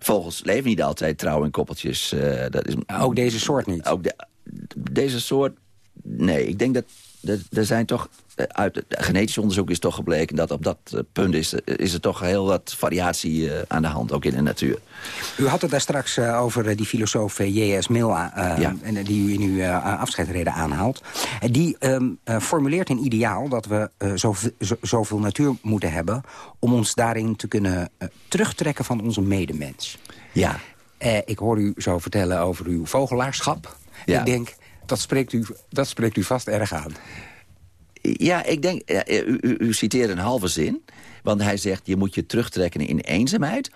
vogels leven niet altijd trouw in koppeltjes. dat is, ook deze soort niet? Ook de, deze soort... Nee, ik denk dat er zijn toch eh, uit het genetisch onderzoek is toch gebleken... dat op dat eh, punt is, eh, is er toch heel wat variatie aan de hand, ook in de natuur. U had het daar straks over die filosoof J.S. Mill... ja. die u in uw afscheidsreden aanhaalt. Die um, formuleert een ideaal dat we zoveel, zoveel natuur moeten hebben... om ons daarin te kunnen terugtrekken van onze medemens. Ja. ik hoor u zo vertellen over uw vogelaarschap. Ja. Ik denk, dat spreekt, u, dat spreekt u vast erg aan. Ja, ik denk, u, u, citeert een halve zin. Want hij zegt, je moet je terugtrekken in eenzaamheid...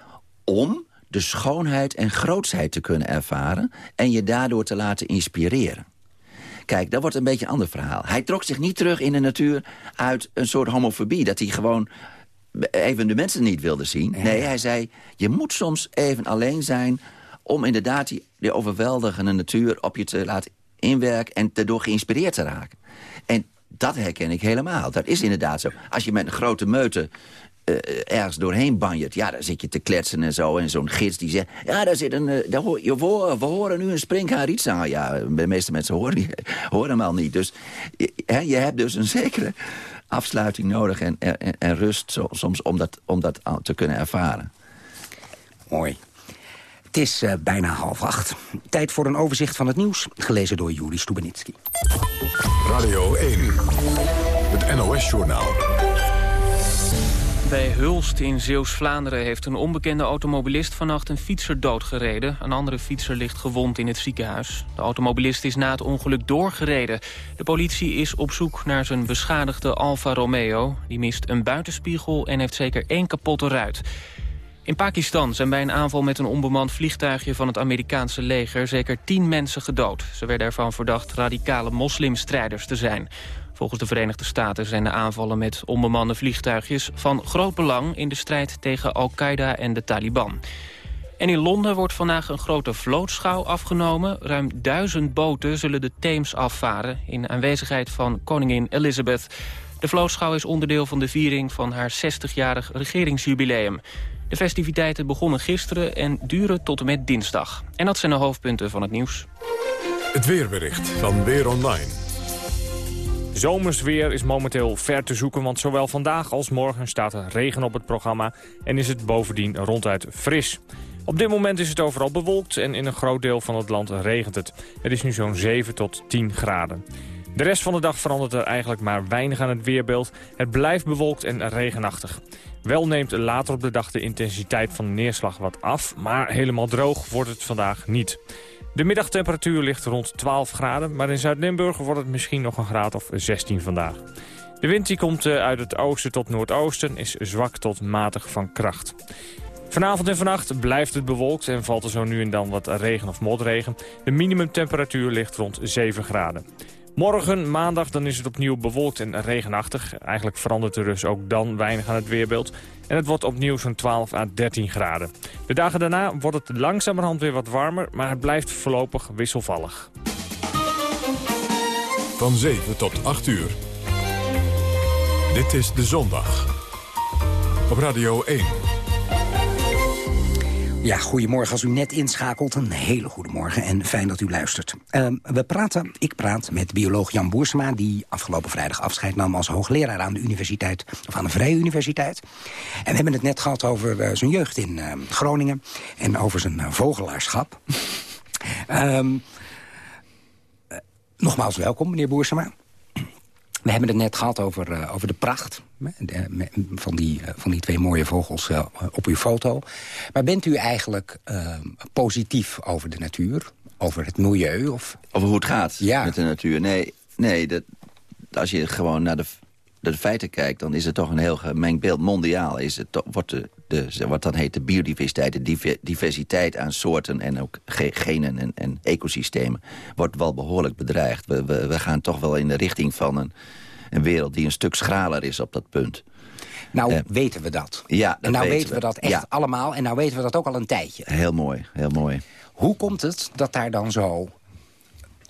om de schoonheid en grootsheid te kunnen ervaren... en je daardoor te laten inspireren. Kijk, dat wordt een beetje een ander verhaal. Hij trok zich niet terug in de natuur uit een soort homofobie... dat hij gewoon even de mensen niet wilde zien. Nee, hij zei, je moet soms even alleen zijn... om inderdaad die, die overweldigende natuur op je te laten inwerken... en daardoor geïnspireerd te raken. En dat herken ik helemaal. Dat is inderdaad zo. Als je met een grote meute uh, ergens doorheen banjert... ja, dan zit je te kletsen en zo. En zo'n gids die zegt... ja, daar zit een... Uh, daar hoor, je, we, horen nu een springhaar iets aan. Ja, de meeste mensen horen, die, horen hem al niet. Dus je, hè, je hebt dus een zekere afsluiting nodig... en, en, rust soms om dat, om dat te kunnen ervaren. Mooi. Het is uh, bijna half acht. Tijd voor een overzicht van het nieuws, gelezen door Juri Stubenitski. Radio 1, het NOS-journaal. Bij Hulst in Zeeuws-Vlaanderen heeft een onbekende automobilist vannacht een fietser doodgereden. Een andere fietser ligt gewond in het ziekenhuis. De automobilist is na het ongeluk doorgereden. De politie is op zoek naar zijn beschadigde Alfa Romeo. Die mist een buitenspiegel en heeft zeker één kapotte ruit. In Pakistan zijn bij een aanval met een onbemand vliegtuigje van het Amerikaanse leger zeker tien mensen gedood. Ze werden ervan verdacht radicale moslimstrijders te zijn. Volgens de Verenigde Staten zijn de aanvallen met onbemande vliegtuigjes van groot belang in de strijd tegen Al-Qaeda en de Taliban. En in Londen wordt vandaag een grote vlootschouw afgenomen. Ruim duizend boten zullen de Theems afvaren in aanwezigheid van koningin Elizabeth. De vlootschouw is onderdeel van de viering van haar 60-jarig regeringsjubileum. De festiviteiten begonnen gisteren en duren tot en met dinsdag. En dat zijn de hoofdpunten van het nieuws. Het weerbericht van Weer Online. Zomersweer is momenteel ver te zoeken, want zowel vandaag als morgen staat er regen op het programma en is het bovendien ronduit fris. Op dit moment is het overal bewolkt en in een groot deel van het land regent het. Het is nu zo'n 7 tot 10 graden. De rest van de dag verandert er eigenlijk maar weinig aan het weerbeeld. Het blijft bewolkt en regenachtig. Wel neemt later op de dag de intensiteit van de neerslag wat af, maar helemaal droog wordt het vandaag niet. De middagtemperatuur ligt rond 12 graden, maar in Zuid-Limburg wordt het misschien nog een graad of 16 vandaag. De wind die komt eh, uit het oosten tot noordoosten, is zwak tot matig van kracht. Vanavond en vannacht blijft het bewolkt en valt er zo nu en dan wat regen of motregen. De minimumtemperatuur ligt rond 7 graden. Morgen, maandag, dan is het opnieuw bewolkt en regenachtig. Eigenlijk verandert er dus ook dan weinig aan het weerbeeld. En het wordt opnieuw zo'n 12 à 13 graden. De dagen daarna wordt het langzamerhand weer wat warmer, maar het blijft voorlopig wisselvallig. Van 7 tot 8 uur. Dit is De Zondag. Op Radio 1. Ja, goedemorgen. Als u net inschakelt, een hele goede morgen en fijn dat u luistert. Uh, we praten, ik praat met bioloog Jan Boersema... die afgelopen vrijdag afscheid nam als hoogleraar aan de universiteit... of aan de Vrije Universiteit. En we hebben het net gehad over uh, zijn jeugd in uh, Groningen... en over zijn uh, vogelaarschap. um, nogmaals welkom, meneer Boersema. We hebben het net gehad over, uh, over de pracht de, van, die, uh, van die twee mooie vogels uh, op uw foto. Maar bent u eigenlijk positief over de natuur? Over het milieu? Of... Over hoe het gaat ja. met de natuur? Nee, nee dat, als je gewoon naar de, de feiten kijkt... dan is het toch een heel gemengd beeld. Mondiaal is het, wordt de, de, wat dan heet de biodiversiteit... de diversiteit aan soorten en ook genen en, en ecosystemen... wordt wel behoorlijk bedreigd. We, we, we gaan toch wel in de richting van een, een wereld die een stuk schraler is op dat punt. Nou uh, weten we dat. Ja, dat en nou weten we, dat echt ja. allemaal. En nou weten we dat ook al een tijdje. Heel mooi, heel mooi. Hoe komt het dat daar dan zo,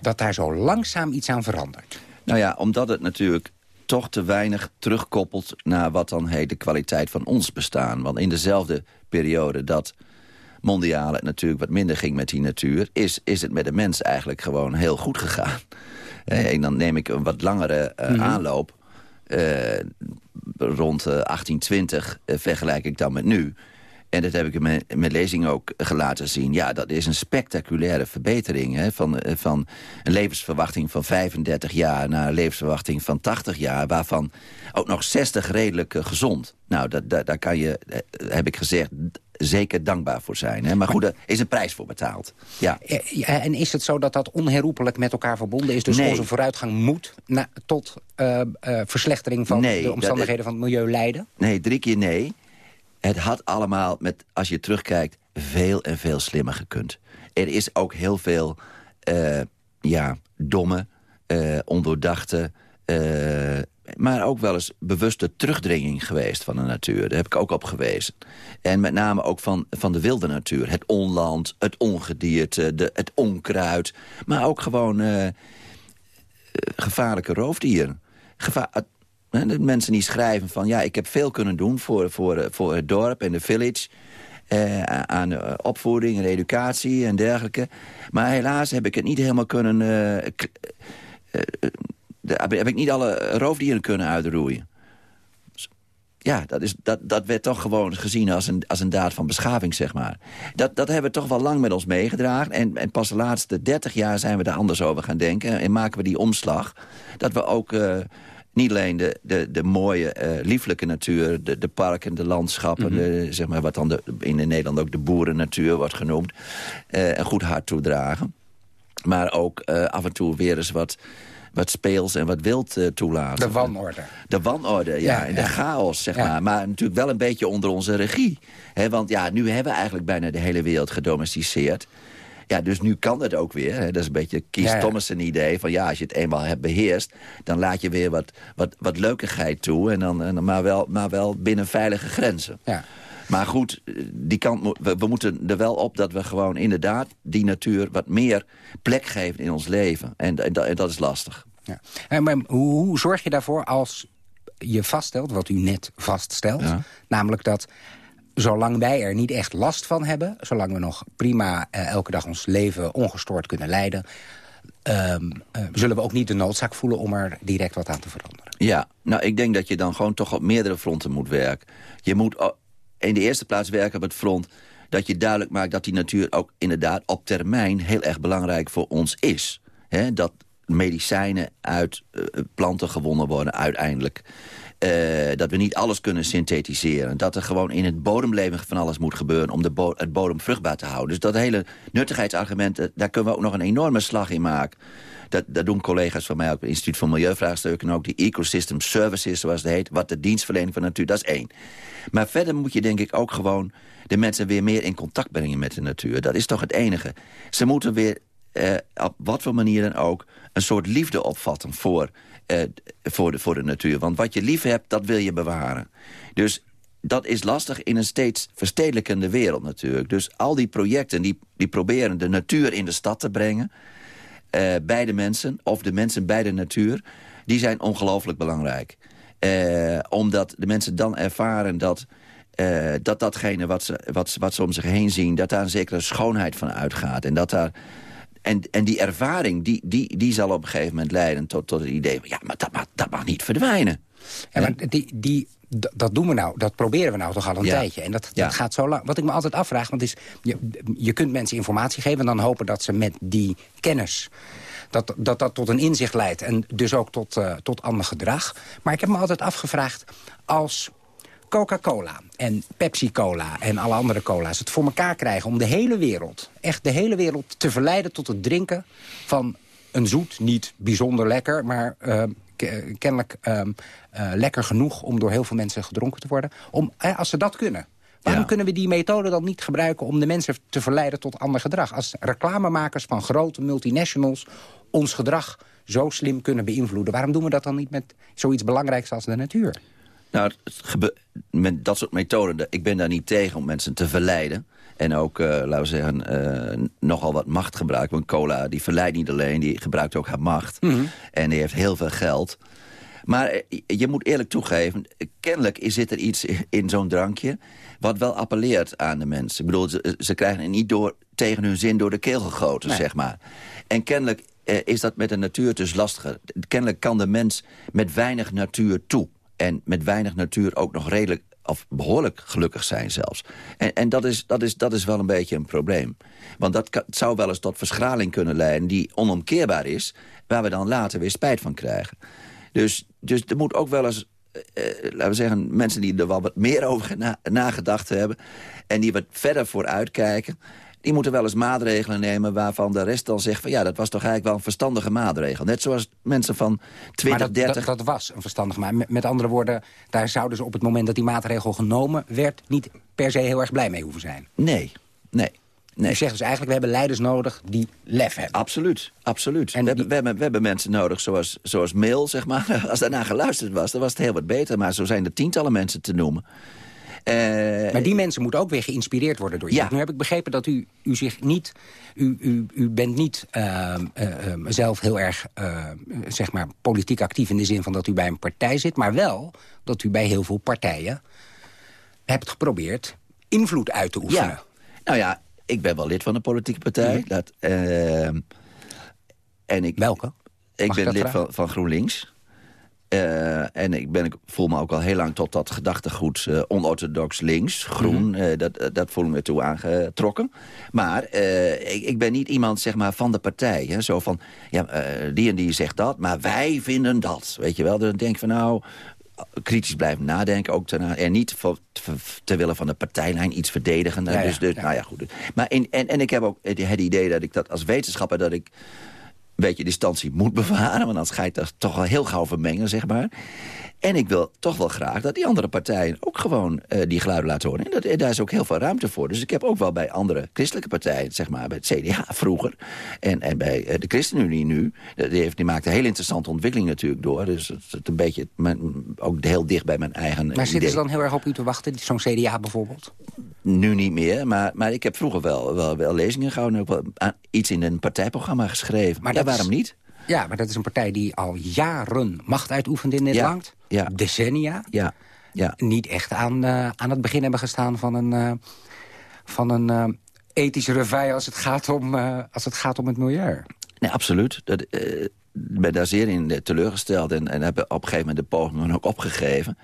dat daar zo langzaam iets aan verandert? Nou ja, omdat het natuurlijk toch te weinig terugkoppelt naar wat dan heet de kwaliteit van ons bestaan. Want in dezelfde periode dat mondiale het natuurlijk wat minder ging met die natuur... is, is het met de mens eigenlijk gewoon heel goed gegaan. En dan neem ik een wat langere uh, mm -hmm. aanloop. Uh, rond uh, 1820 uh, vergelijk ik dan met nu. En dat heb ik in mijn, in mijn lezing ook gelaten zien. Ja, dat is een spectaculaire verbetering. Hè, van, van een levensverwachting van 35 jaar naar een levensverwachting van 80 jaar. Waarvan ook nog 60 redelijk gezond. Nou, dat, dat, daar kan je, heb ik gezegd, zeker dankbaar voor zijn. Hè? Maar goed, er is een prijs voor betaald. Ja. ja. En is het zo dat dat onherroepelijk met elkaar verbonden is? Dus nee. onze vooruitgang moet na, tot uh, uh, verslechtering van nee, de omstandigheden dat, van het milieu leiden? Nee, drie keer nee. Het had allemaal, met, als je terugkijkt, veel en veel slimmer gekund. Er is ook heel veel uh, ja, domme, ondoordachte maar ook wel eens bewuste terugdringing geweest van de natuur. Daar heb ik ook op gewezen. En met name ook van, van de wilde natuur. Het onland, het ongedierte, de, het onkruid. Maar ook gewoon uh, gevaarlijke roofdieren. Geva de mensen die schrijven van... ja, ik heb veel kunnen doen voor, voor, voor het dorp en de village... Uh, aan uh, opvoeding en educatie en dergelijke. Maar helaas heb ik het niet helemaal kunnen... Uh, heb ik niet alle roofdieren kunnen uitroeien. Ja, dat, is, dat, dat werd toch gewoon gezien als een, als een daad van beschaving, zeg maar. Dat, dat hebben we toch wel lang met ons meegedragen. En, en pas de laatste 30 jaar zijn we daar anders over gaan denken. En maken we die omslag. Dat we ook Niet alleen de, de, de mooie, uh, lieflijke natuur, de, de parken, de landschappen... de, zeg maar wat dan de, in Nederland ook de boerennatuur wordt genoemd... Uh, een goed hart toedragen. Maar ook uh, af en toe weer eens wat wat speels en wat wild uh, toelaten. De wanorde. De wanorde, ja. ja en de chaos, zeg maar. Maar natuurlijk wel een beetje onder onze regie. Want ja, nu hebben we eigenlijk bijna de hele wereld gedomesticeerd. Ja, dus nu kan het ook weer. Hè. Dat is een beetje Kies ja, Thomas een idee. Van ja, als je het eenmaal hebt beheerst... dan laat je weer wat, wat, wat leukigheid toe. En dan, en, maar, wel, maar wel binnen veilige grenzen. Ja. Maar goed, die kant, we, we, moeten er wel op dat we gewoon inderdaad... die natuur wat meer plek geven in ons leven. En, en, en dat is lastig. Ja. En, maar hoe, hoe zorg je daarvoor als je vaststelt, wat u net vaststelt... namelijk dat zolang wij er niet echt last van hebben... zolang we nog prima uh, elke dag ons leven ongestoord kunnen leiden... Um, uh, zullen we ook niet de noodzaak voelen om er direct wat aan te veranderen. Ja, nou ik denk dat je dan gewoon toch op meerdere fronten moet werken. Je moet in de eerste plaats werken op het front dat je duidelijk maakt dat die natuur ook inderdaad op termijn heel erg belangrijk voor ons is. Dat medicijnen uit uh, planten gewonnen worden uiteindelijk. Uh, dat we niet alles kunnen synthetiseren. Dat er gewoon in het bodemleven van alles moet gebeuren... om de het bodem vruchtbaar te houden. Dus dat hele nuttigheidsargument... daar kunnen we ook nog een enorme slag in maken. Dat, dat doen collega's van mij op het Instituut voor Milieuvraagstukken... en ook die ecosystem services, zoals het heet... wat de dienstverlening van de natuur, dat is één. Maar verder moet je denk ik ook gewoon... de mensen weer meer in contact brengen met de natuur. Dat is toch het enige. Ze moeten weer, eh, op wat voor manier dan ook... een soort liefde opvatten voor, eh, voor, de, voor de natuur. Want wat je lief hebt, dat wil je bewaren. Dus dat is lastig in een steeds verstedelijkende wereld natuurlijk. Dus al die projecten die, die proberen de natuur in de stad te brengen... Uh, bij de mensen, of de mensen bij de natuur... die zijn ongelooflijk belangrijk. Uh, omdat de mensen dan ervaren dat... Dat datgene wat ze, wat, wat ze om zich heen zien... dat daar een zekere schoonheid van uitgaat. En, dat daar, en, en die ervaring, die, die, die zal op een gegeven moment leiden tot, tot het idee... ja, maar dat mag, dat mag niet verdwijnen. Ja, maar die, die, dat doen we nou, dat proberen we nou toch al een tijdje. En dat, dat gaat zo lang. Wat ik me altijd afvraag, want is, je, je kunt mensen informatie geven... en dan hopen dat ze met die kennis dat, dat dat tot een inzicht leidt en dus ook tot, uh, tot ander gedrag. Maar ik heb me altijd afgevraagd, als Coca-Cola en Pepsi-Cola en alle andere cola's het voor elkaar krijgen... om de hele wereld, echt de hele wereld te verleiden tot het drinken van een zoet, niet bijzonder lekker... maar uh, kennelijk uh, lekker genoeg om door heel veel mensen gedronken te worden. Om, als ze dat kunnen, Waarom kunnen we die methode dan niet gebruiken om de mensen te verleiden tot ander gedrag? Als reclamemakers van grote multinationals ons gedrag zo slim kunnen beïnvloeden. Waarom doen we dat dan niet met zoiets belangrijks als de natuur? Nou, met dat soort methoden, ik ben daar niet tegen om mensen te verleiden. En ook, uh, laten we zeggen, uh, nogal wat macht gebruiken. Want cola, die verleidt niet alleen, die gebruikt ook haar macht. Mm -hmm. En die heeft heel veel geld. Maar eh, je moet eerlijk toegeven, kennelijk zit er iets in zo'n drankje... wat wel appelleert aan de mensen. Ik bedoel, ze, ze krijgen het niet door, tegen hun zin door de keel gegoten, zeg maar. En kennelijk eh, is dat met de natuur dus lastiger. Kennelijk kan de mens met weinig natuur toe. En met weinig natuur ook nog redelijk of behoorlijk gelukkig zijn zelfs. En, en dat, is, dat, is, dat is wel een beetje een probleem. Want dat zou wel eens tot verschraling kunnen leiden... die onomkeerbaar is, waar we dan later weer spijt van krijgen. Dus, dus er moet ook wel eens, uh, laten we zeggen... mensen die er wel wat meer over nagedacht hebben... en die wat verder vooruitkijken... die moeten wel eens maatregelen nemen waarvan de rest dan zegt... van ja, dat was toch eigenlijk wel een verstandige maatregel. Net zoals mensen van 20, dat, 30... Dat, dat, was een verstandige maatregel. Met, andere woorden, daar zouden ze op het moment dat die maatregel genomen werd... niet per se heel erg blij mee hoeven zijn. Nee, nee. Nee. U zegt dus eigenlijk, we hebben leiders nodig die lef hebben. Absoluut, absoluut. En we, hebben, we, hebben, we hebben mensen nodig zoals, zoals Mail, zeg maar. Als daarna geluisterd was, dan was het heel wat beter. Maar zo zijn er tientallen mensen te noemen. Uh, maar die mensen moeten ook weer geïnspireerd worden door je. Ja. Nu heb ik begrepen dat u, u zich niet... U, u, u bent niet uh, uh, zelf heel erg zeg maar politiek actief... in de zin van dat u bij een partij zit... maar wel dat u bij heel veel partijen hebt geprobeerd invloed uit te oefenen. Ja. Nou ja, ik ben wel lid van een politieke partij. Mhm. Dat, uh, en ik, Welke? Ik ben lid van, van GroenLinks. Uh, en ik, ben, ik voel me ook al heel lang tot dat gedachtegoed uh, onorthodox links, groen. Mm -hmm. uh, dat, dat voel ik me toe aangetrokken. Maar ik, ik, ben niet iemand zeg maar, van de partij. Hè? Zo van, ja, die en die zegt dat, maar wij vinden dat. Weet je wel, dan denk ik van nou, kritisch blijven nadenken. Ook daarna, en niet voor, ter willen van de partijlijn iets verdedigen. Ja, dus, dus, ja. Nou ja, goed. Maar in, en, en ik heb ook het, het idee dat ik dat als wetenschapper... dat ik beetje distantie moet bewaren. Want anders ga je dat toch wel heel gauw vermengen, zeg maar. En ik wil toch wel graag dat die andere partijen ook gewoon uh, die geluiden laten horen. En dat, daar is ook heel veel ruimte voor. Dus ik heb ook wel bij andere christelijke partijen, zeg maar bij het CDA vroeger... en, en bij uh, de ChristenUnie nu, die, heeft, die maakt een hele interessante ontwikkeling natuurlijk door. Dus het is een beetje, mijn, ook heel dicht bij mijn eigen Maar zitten ze dan heel erg op u te wachten, zo'n CDA bijvoorbeeld? Nu niet meer, maar, maar ik heb vroeger wel, wel, wel lezingen gehouden... en ook wel aan, iets in een partijprogramma geschreven. Maar ja, waarom niet? Ja, maar dat is een partij die al jaren macht uitoefent in Nederland. Ja, ja. Decennia. Ja, ja. Niet echt aan, uh, aan het begin hebben gestaan van een, uh, van een uh, ethische revij als het, gaat om, als het gaat om het milieu. Nee, absoluut. Dat, ik ben daar zeer in teleurgesteld en, en heb op een gegeven moment de pogingen ook opgegeven.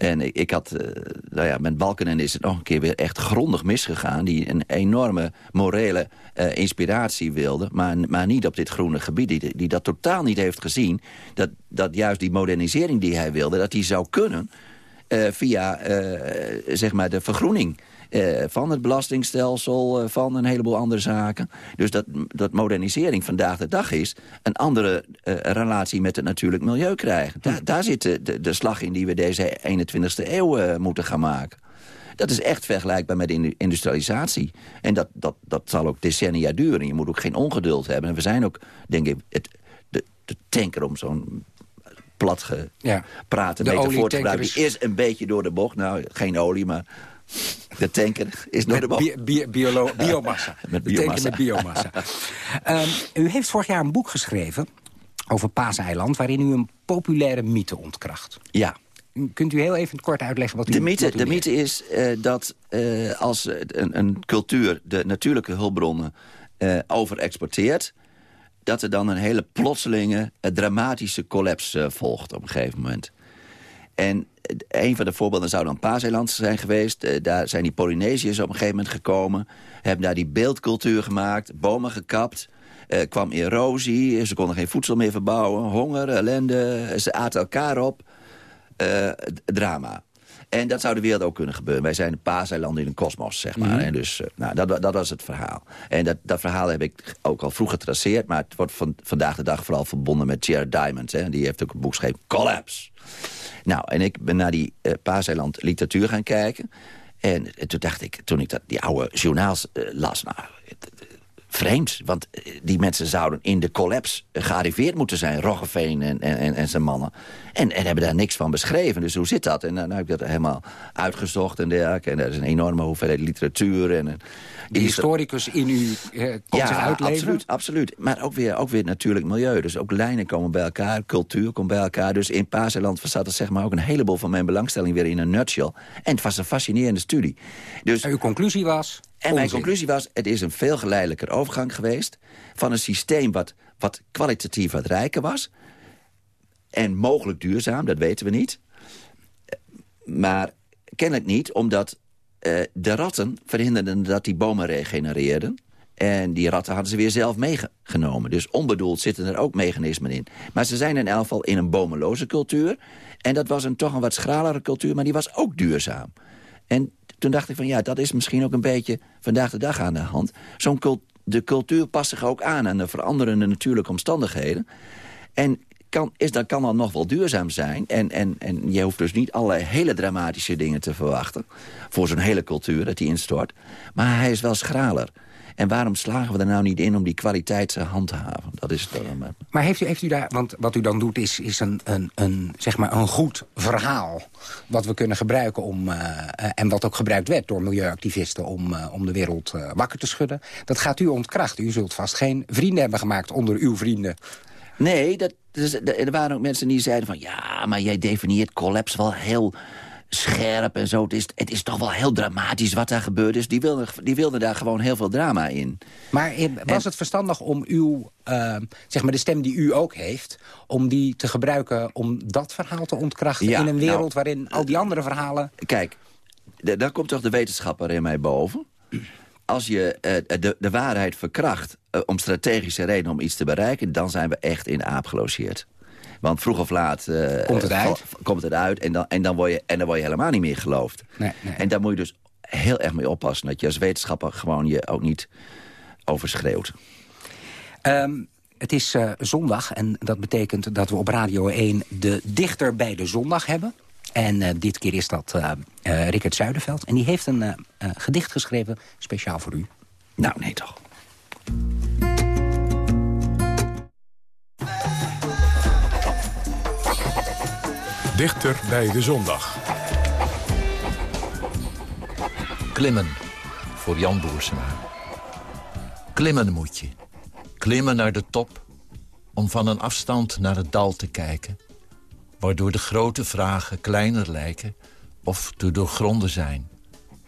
En ik, ik had, uh, nou ja, met Balkenen is het nog een keer weer echt grondig misgegaan. Die een enorme morele uh, inspiratie wilde, maar, maar niet op dit groene gebied. Die, die dat totaal niet heeft gezien. Dat, dat juist die modernisering die hij wilde, dat die zou kunnen uh, via, zeg maar, de vergroening. Uh, van het belastingstelsel, uh, van een heleboel andere zaken. Dus dat, dat modernisering vandaag de dag is... een andere uh, relatie met het natuurlijk milieu krijgen. Da daar zit de, de, slag in die we deze 21ste eeuw moeten gaan maken. Dat is echt vergelijkbaar met industrialisatie. En dat, dat, dat zal ook decennia duren. Je moet ook geen ongeduld hebben. En we zijn ook, denk ik, het, de, de tanker om zo'n plat gepraten ja. meter voor te gebruiken. Die is een beetje door de bocht. Nou, geen olie, maar de tanker is door de. Bi bi biolo biomassa. met de tanker met biomassa. um, u heeft vorig jaar een boek geschreven over Paaseiland... waarin u een populaire mythe ontkracht. Ja. Kunt u heel even kort uitleggen wat u De mythe, u de mythe is uh, dat uh, als een, een, cultuur de natuurlijke hulpbronnen uh, overexporteert... dat er dan een hele plotselinge, dramatische collapse volgt op een gegeven moment. En een van de voorbeelden zou dan Paaseiland zijn geweest. Uh, daar zijn die Polynesiërs op een gegeven moment gekomen. Hebben daar die beeldcultuur gemaakt. Bomen gekapt. Uh, kwam erosie. Ze konden geen voedsel meer verbouwen. Honger, ellende. Ze aten elkaar op. Uh, drama. En dat zou de wereld ook kunnen gebeuren. Wij zijn een paaseiland in een kosmos, zeg maar. Mm -hmm. En dus, nou, dat, dat was het verhaal. En dat, dat verhaal heb ik ook al vroeg getraceerd... maar het wordt van, vandaag de dag vooral verbonden met Jared Diamond. Hè. Die heeft ook een boek geschreven, Collapse. Nou, en ik ben naar die uh, Paaseiland literatuur gaan kijken. En, en, toen dacht ik, toen ik dat, die oude journaals uh, las... Nou, vreemd, want die mensen zouden in de collapse gearriveerd moeten zijn. Roggeveen en, en, en zijn mannen. En, en hebben daar niks van beschreven. Dus hoe zit dat? En dan nou, heb ik dat helemaal uitgezocht en dergelijke. En er is een enorme hoeveelheid literatuur. En, de historicus in u komt ja, zich uitleven? absoluut, absoluut. Maar ook weer, ook weer natuurlijk milieu. Dus ook lijnen komen bij elkaar, cultuur komt bij elkaar. Dus in Paaseiland zat er zeg maar ook een heleboel van mijn belangstelling weer in een nutshell. En het was een fascinerende studie. Dus, en uw conclusie was? En mijn conclusie was, het is een veel geleidelijker overgang geweest... van een systeem wat, wat kwalitatief wat rijker was... en mogelijk duurzaam, dat weten we niet. Maar kennelijk niet, omdat uh, de ratten verhinderden dat die bomen regenereerden... En die ratten hadden ze weer zelf meegenomen. Dus onbedoeld zitten er ook mechanismen in. Maar ze zijn in elk geval in een bomeloze cultuur. En dat was een toch een wat schralere cultuur, maar die was ook duurzaam. En toen dacht ik van ja, dat is misschien ook een beetje vandaag de dag aan de hand. Zo'n cult de cultuur past zich ook aan aan de veranderende natuurlijke omstandigheden. En kan, is, dat kan dan nog wel duurzaam zijn. En, en, en je hoeft dus niet allerlei hele dramatische dingen te verwachten. Voor zo'n hele cultuur, dat die instort. Maar hij is wel schraler. En waarom slagen we er nou niet in om die kwaliteit te handhaven? Dat is het dan. Maar heeft u, heeft u daar, want wat u dan doet is, is een, een, een, zeg maar een goed verhaal... wat we kunnen gebruiken om, uh, en wat ook gebruikt werd door milieuactivisten... om, uh, om de wereld uh, wakker te schudden. Dat gaat u ontkrachten. U zult vast geen vrienden hebben gemaakt onder uw vrienden. Nee, dat, dus, er waren ook mensen die zeiden van... ja, maar jij definieert collapse wel heel scherp en zo. Het is, het is toch wel heel dramatisch wat daar gebeurd is. Die wilden, die wilden daar gewoon heel veel drama in. Maar eh, was het verstandig om uw, uh, zeg maar de stem die u ook heeft... om die te gebruiken om dat verhaal te ontkrachten... Ja, in een wereld nou, waarin al die andere verhalen... Kijk, daar komt toch de wetenschapper in mij boven. Als je eh, de, de waarheid verkracht eh, om strategische redenen om iets te bereiken... dan zijn we echt in de aap gelogeerd. Want vroeg of laat... eh, Komt het uit? Komt het uit en dan, en, dan word je, en dan word je helemaal niet meer geloofd. Nee, nee. En daar moet je dus heel erg mee oppassen. Dat je als wetenschapper gewoon je ook niet overschreeuwt. Ehm, het is zondag en dat betekent dat we op Radio 1 de dichter bij de zondag hebben. En eh, dit keer is dat eh eh, Rickert Zuiderveld. En die heeft een gedicht geschreven speciaal voor u. Nou, nee toch. Dichter bij de zondag. Klimmen, voor Jan Boersema. Klimmen moet je. Klimmen naar de top, om van een afstand naar het dal te kijken. Waardoor de grote vragen kleiner lijken of te doorgronden zijn.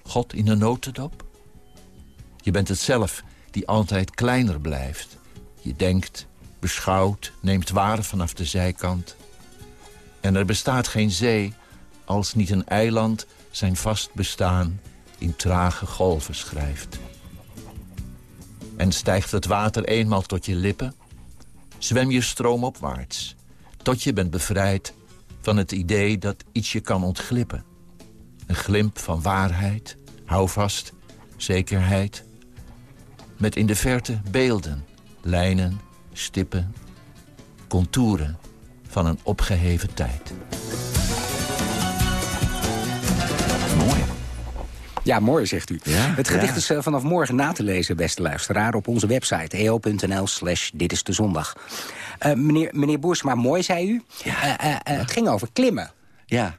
God in een notendop? Je bent het zelf die altijd kleiner blijft. Je denkt, beschouwt, neemt waar vanaf de zijkant. En er bestaat geen zee als niet een eiland zijn vast bestaan in trage golven schrijft. En stijgt het water eenmaal tot je lippen, zwem je stroomopwaarts, tot je bent bevrijd van het idee dat iets je kan ontglippen. Een glimp van waarheid, houvast, zekerheid. Met in de verte beelden, lijnen, stippen, contouren van een opgeheven tijd. Ja, mooi, zegt u. Ja, het gedicht ja. is eh, vanaf morgen na te lezen, beste luisteraar... op onze website eo.nl slash dit is de zondag. Eh, meneer, meneer Boersma, mooi, zei u. Ja. Eh, het ging over klimmen. Ja,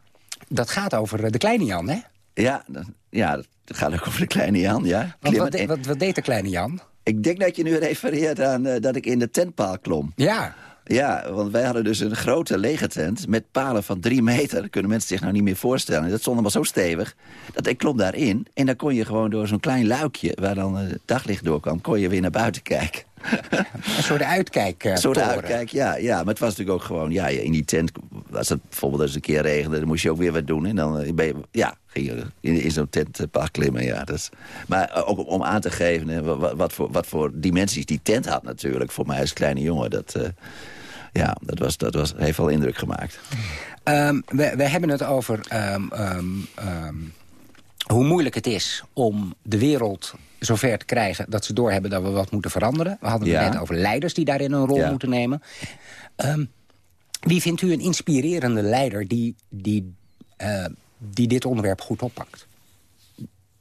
Dat gaat over de kleine Jan, hè? ja, dat- ja, dat gaat ook over de kleine Jan, ja. Wat, de- wat, wat deed de kleine Jan? Ik denk dat je nu refereert aan dat ik in de tentpaal klom. Ja, Ja, want wij hadden dus een grote lege tent met palen van drie meter. Dat kunnen mensen zich nou niet meer voorstellen. Dat stond allemaal zo stevig. Dat ik klom daarin en dan kon je gewoon door zo'n klein luikje... waar dan eh, het daglicht doorkwam, kon je weer naar buiten kijken. een soort uitkijk. eh, Zo toren. uitkijk, ja, ja. Maar het was natuurlijk ook gewoon, ja, in die tent... als het bijvoorbeeld eens een keer regende, dan moest je ook weer wat doen. En dan eh, ben je, ja, ging je in, in zo'n tentpaal klimmen, ja. Dat is, maar eh, ook om aan te geven hè, wat, wat, voor, wat voor dimensies die tent had natuurlijk... voor mij als kleine jongen, dat... eh, ja, dat, was, dat was, heeft wel indruk gemaakt. Ehm, we, we hebben het over ehm, ehm, hoe moeilijk het is om de wereld zover te krijgen... dat ze doorhebben dat we wat moeten veranderen. We hadden het Ja. net over leiders die daarin een rol Ja. moeten nemen. Ehm, wie vindt u een inspirerende leider die, die, eh, die dit onderwerp goed oppakt?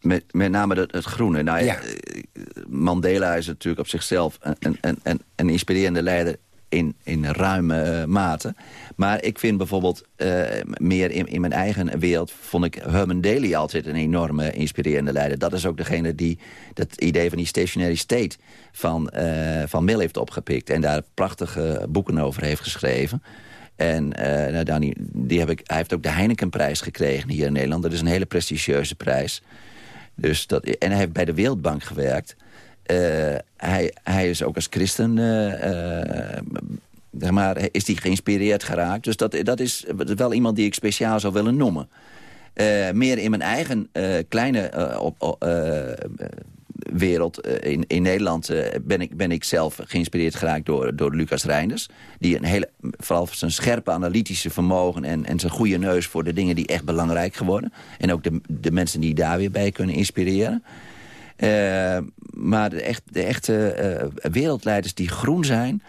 Met, met name het, het groene. Nou, Ja. eh, Mandela is natuurlijk op zichzelf een, een- een, een inspirerende leider in, in ruime eh, mate. Maar ik vind bijvoorbeeld eh, meer in, in mijn eigen wereld... vond ik Herman Daly altijd een enorme inspirerende leider. Dat is ook degene die dat idee van die stationary state van, eh, van Mill heeft opgepikt... en daar prachtige boeken over heeft geschreven... En nou, Danny, die heb ik, hij heeft ook de Heinekenprijs gekregen hier in Nederland. Dat is een hele prestigieuze prijs. Dus dat, en hij heeft bij de Wereldbank gewerkt. Eh, hij, hij is ook als christen... eh, eh, zeg maar, is hij geïnspireerd geraakt. Dus dat, dat is wel iemand die ik speciaal zou willen noemen. Meer in mijn eigen kleine wereld in, in Nederland ben, ik, ben ik zelf geïnspireerd geraakt door, door Lucas Reinders. Die een hele, vooral zijn scherpe analytische vermogen en, en zijn goede neus voor de dingen die echt belangrijk geworden. En ook de, de mensen die daar weer bij kunnen inspireren. Eh, maar de, echt, de echte eh, wereldleiders die groen zijn...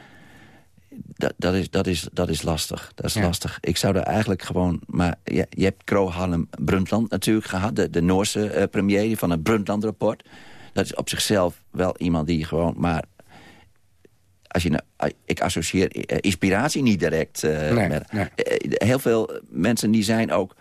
Dat, dat, is, dat, is, dat is lastig. Dat is Ja. lastig. Ik zou er eigenlijk gewoon... Maar je, je hebt Gro Harlem Brundtland natuurlijk gehad. De, de Noorse eh, premier van het Brundtland-rapport. Dat is op zichzelf wel iemand die gewoon... Maar als je, nou- ik associeer inspiratie niet direct Nee, met... nee. Heel veel mensen die zijn ook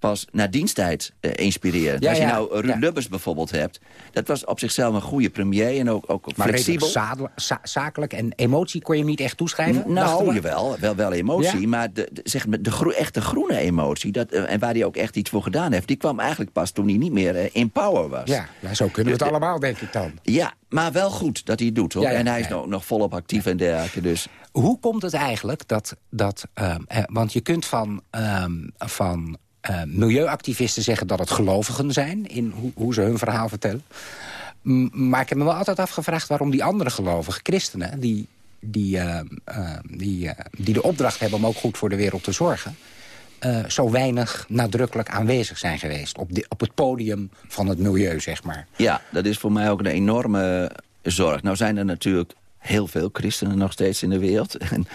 pas na diensttijd uh, inspirerend. Ja, Als je ja, nou Ruud ja. Lubbers bijvoorbeeld hebt... dat was op zichzelf een goede premier en ook, ook Maar flexibel. za- zakelijk en emotie kon je hem niet echt toeschrijven? dachten Nou, jawel, wel, wel emotie. Maar de, de, zeg maar, de echte groene emotie... Dat, eh, en waar hij ook echt iets voor gedaan heeft... die kwam eigenlijk pas toen hij niet meer eh, in power was. Ja, ja, zo kunnen we het allemaal, denk ik dan. Ja, maar wel goed dat hij het doet, hoor. En hij is nog, nog volop actief en dergelijke. Dus Hoe komt het eigenlijk dat... dat ehm, eh, want je kunt van, ehm, van eh, milieuactivisten zeggen dat het gelovigen zijn... in hoe, ze hun verhaal vertellen. Maar ik heb me wel altijd afgevraagd waarom die andere gelovigen, christenen... die, die, ehm, ehm, die, eh, die de opdracht hebben om ook goed voor de wereld te zorgen... eh, zo weinig nadrukkelijk aanwezig zijn geweest... Op, de, op het podium van het milieu, zeg maar. ja, dat is voor mij ook een enorme zorg. Nou zijn er natuurlijk heel veel christenen nog steeds in de wereld. En,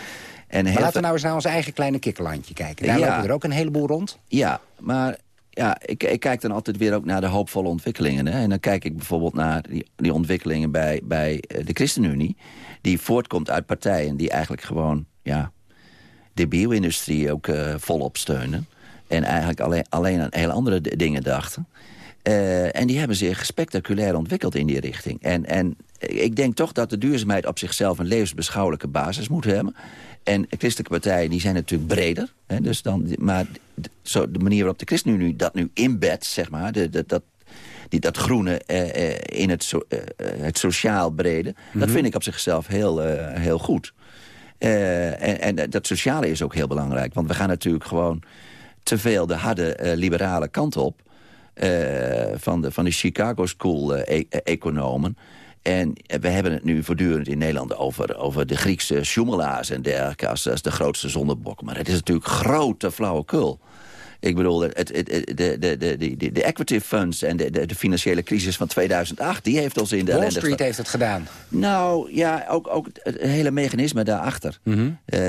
en Maar laten we nou eens naar ons eigen kleine kikkerlandje kijken. Daar Ja. lopen er ook een heleboel rond. Ja, maar ja, ik, ik kijk dan altijd weer ook naar de hoopvolle ontwikkelingen. Hè? En dan kijk ik bijvoorbeeld naar die, die ontwikkelingen bij, bij eh, de ChristenUnie... die voortkomt uit partijen die eigenlijk gewoon... Ja, de bio-industrie ook eh, volop steunen. En eigenlijk alleen, alleen aan heel andere dingen dachten. Eh, en die hebben zich spectaculair ontwikkeld in die richting. En, en ik denk toch dat de duurzaamheid op zichzelf... een levensbeschouwelijke basis moet hebben. En christelijke partijen die zijn natuurlijk breder. Hè, dus dan, maar zo, de manier waarop de ChristenUnie dat nu inbedt, zeg maar... De, de, dat, die, dat groene eh, eh, in het, so, eh, eh, het sociaal brede... dat vind ik op zichzelf heel, eh, heel goed. En, en dat sociale is ook heel belangrijk. Want we gaan natuurlijk gewoon te veel de harde liberale kant op... van, de, van de Chicago School En we hebben het nu voortdurend in Nederland over, over de Griekse Schumelaars en dergelijke... Als, als de grootste zondebok. Maar het is natuurlijk grote flauwekul. Ik bedoel, het, het, het- de, de, de, de, de equity funds en de, de, de financiële crisis van 2008... die heeft ons in de Wall Street heeft het gedaan. nou, ja, ook, ook het, hele mechanisme daarachter. Eh,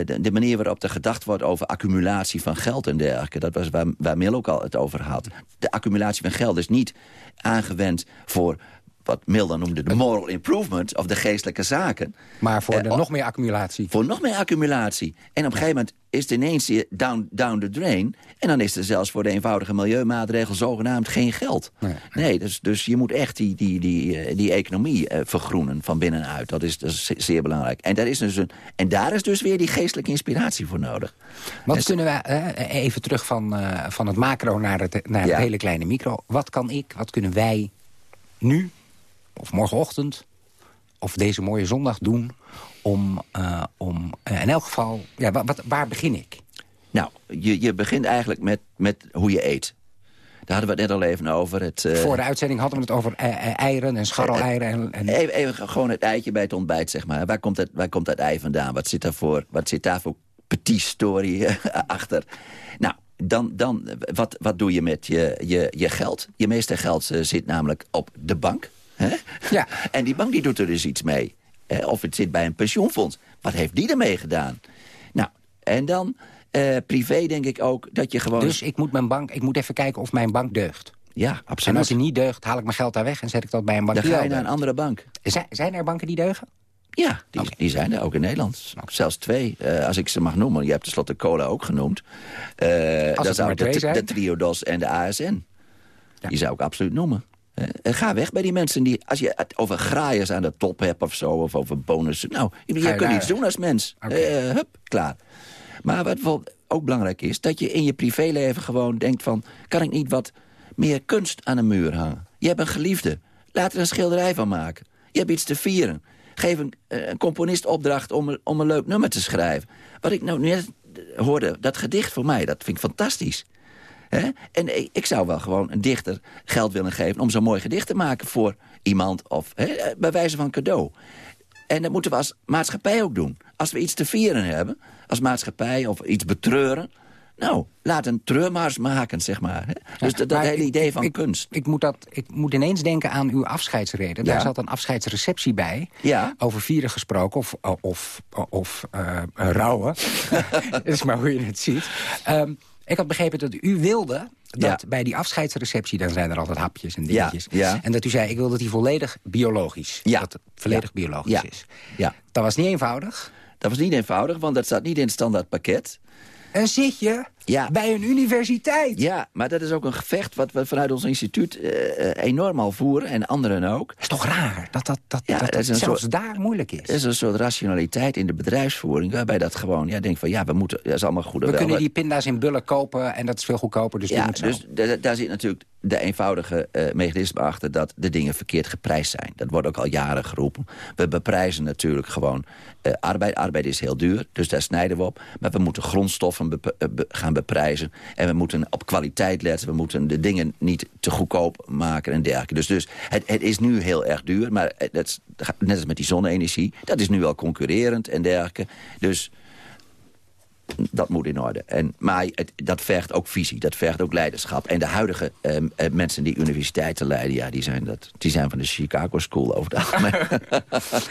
de, de manier waarop er gedacht wordt over accumulatie van geld en dergelijke. Dat was waar, waar Mill ook al het over had. De accumulatie van geld is niet aangewend voor wat Mill dan noemde de moral improvement... of de geestelijke zaken. Maar voor Eh, de oh. nog meer accumulatie. Voor nog meer accumulatie. En op een gegeven moment is het ineens down, down the drain. En dan is er zelfs voor de eenvoudige milieumaatregel zogenaamd geen geld. Nee. Nee, dus, dus je moet echt die, die, die, eh, die economie eh, vergroenen van binnenuit. Dat is, dat is ze- zeer belangrijk. En daar, is dus een, en daar is dus weer die geestelijke inspiratie voor nodig. Wat kunnen we, eh, even terug van, van het macro naar het, naar het hele kleine micro. Wat kan ik, wat kunnen wij nu, of morgenochtend, of deze mooie zondag doen... om, eh, om eh, in elk geval, ja, wa- wat, waar begin ik? Nou, je, je begint eigenlijk met, met hoe je eet. Daar hadden we het net al even over. Het, eh, Voor de uitzending hadden we het over eieren en scharreleieren. En, en, Even, even gewoon het eitje bij het ontbijt, zeg maar. Waar komt dat, waar komt dat ei vandaan? Wat zit daar voor, wat zit daar voor petit story achter? Nou, dan, dan wat, wat doe je met je, je, je geld? Je meeste geld zit namelijk op de bank. Ja. En die bank die doet er dus iets mee. Eh, of het zit bij een pensioenfonds. Wat heeft die ermee gedaan? Nou, en dan eh, privé denk ik ook dat je gewoon... dus ik moet, mijn bank, ik moet even kijken of mijn bank deugt. ja, En absoluut. als die niet deugt, haal ik mijn geld daar weg... en zet ik dat bij een bank dan ga je naar een andere bank. Zijn, zijn er banken die deugen? Ja, die, die zijn er ook in Nederland. Zelfs twee, eh, als ik ze mag noemen. Je hebt tenslotte cola ook genoemd. Eh, dat zou de, de Triodos en de ASN. Die zou ik absoluut noemen. Eh, en ga weg bij die mensen die... Als je het over graaiers aan de top hebt of zo... of over bonussen... Nou, je, kunt daar- iets doen als mens. Eh, hup, klaar. Maar wat ook belangrijk is... dat je in je privéleven gewoon denkt van... kan ik niet wat meer kunst aan een muur hangen? Je hebt een geliefde. Laat er een schilderij van maken. Je hebt iets te vieren. Geef een, eh, een componist opdracht om, een- om een leuk nummer te schrijven. Wat ik nou net hoorde, dat gedicht voor mij, dat vind ik fantastisch. En ik, ik zou wel gewoon een dichter geld willen geven... om zo'n mooi gedicht te maken voor iemand of eh, bij wijze van cadeau. En dat moeten we als maatschappij ook doen. Als we iets te vieren hebben, als maatschappij of iets betreuren... nou, laat een treurmars maken, zeg maar. Dus dat, dat Maar hele ik- idee van ik, kunst. Ik moet, dat, ik moet ineens denken aan uw afscheidsreden. Daar zat een afscheidsreceptie bij. Ja. Over vieren gesproken, of, of, of eh, rouwen. dat is maar hoe je het ziet. Ehm, ik had begrepen dat u wilde dat Ja. bij die afscheidsreceptie... dan zijn er altijd hapjes en dingetjes. ja. En dat u zei, ik wil dat die volledig biologisch, Ja. dat het volledig biologisch is. Ja. Dat was niet eenvoudig. Dat was niet eenvoudig, want dat staat niet in het standaard pakket. Een zitje Ja. bij een universiteit. Ja, maar dat is ook een gevecht wat we vanuit ons instituut eh, enorm al voeren. En anderen ook. is toch raar dat dat, dat, Ja, dat, zelfs soort- daar moeilijk is. Er is een soort rationaliteit in de bedrijfsvoering... waarbij dat gewoon, ja, denk van, ja, we moeten... Dat is allemaal goed. We wel, kunnen die pinda's in bullen kopen en dat is veel goedkoper, dus Ja, dus da- daar zit natuurlijk de eenvoudige eh, mechanisme achter... dat de dingen verkeerd geprijsd zijn. Dat wordt ook al jaren geroepen. We beprijzen natuurlijk gewoon arbeid. Arbeid is heel duur, dus daar snijden we op. Maar we moeten grondstoffen gaan beprijzen. En we moeten op kwaliteit letten. We moeten de dingen niet te goedkoop maken en dergelijke. Dus, dus het, het is nu heel erg duur. Maar het, net als met die zonne-energie... dat is nu wel concurrerend en dergelijke. Dus dat moet in orde. En, maar het, dat vergt ook visie, dat vergt ook leiderschap. En de huidige ehm, eh, mensen die universiteiten leiden... Ja, die, zijn dat, die zijn van de Chicago School over het algemeen.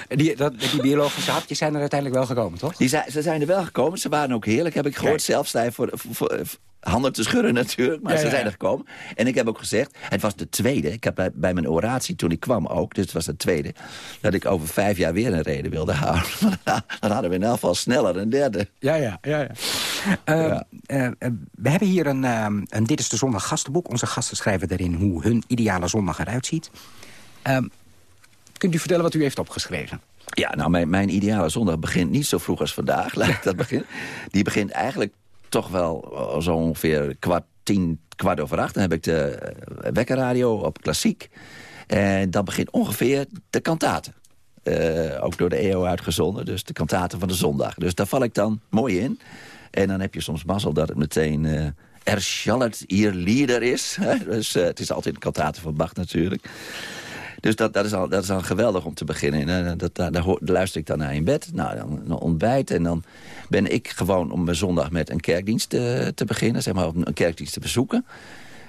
Die, dat, die biologische hapjes zijn er uiteindelijk wel gekomen, toch? Die zijn, ze zijn er wel gekomen, ze waren ook heerlijk, heb ik gehoord. Zelfs voor, voor- handen te schudden natuurlijk, maar Ja, ze ja, zijn er gekomen. En ik heb ook gezegd, het was de tweede. Ik heb bij, bij mijn oratie toen ik kwam ook, dus het was de tweede... dat ik over vijf jaar weer een reden wilde houden. Dan hadden we in elk geval sneller een derde. Ja, ja, ja. ja. Eh, eh, eh, we hebben hier een, een Dit is de Zondag gastenboek. Onze gasten schrijven daarin hoe hun ideale zondag eruit ziet. Kunt u vertellen wat u heeft opgeschreven? Ja, nou, mijn, mijn ideale zondag begint niet zo vroeg als vandaag. Laat ik dat beginnen. Die begint eigenlijk toch wel zo ongeveer kwart tien, kwart over acht. Dan heb ik de eh, wekkerradio op klassiek. En dan begint ongeveer de kantaten. Eh, ook door de EO uitgezonden, dus de kantaten van de zondag. Dus daar val ik dan mooi in. En dan heb je soms mazzel dat het meteen... eh Er hier lieder is. dus het is altijd een kantaten van Bach natuurlijk. Dus dat, dat, is al, dat is al geweldig om te beginnen. En, eh, dat, daar, daar luister ik dan naar in bed. Nou, dan ontbijt. En dan ben ik gewoon om mijn zondag met een kerkdienst te, te beginnen. Zeg maar, een kerkdienst te bezoeken.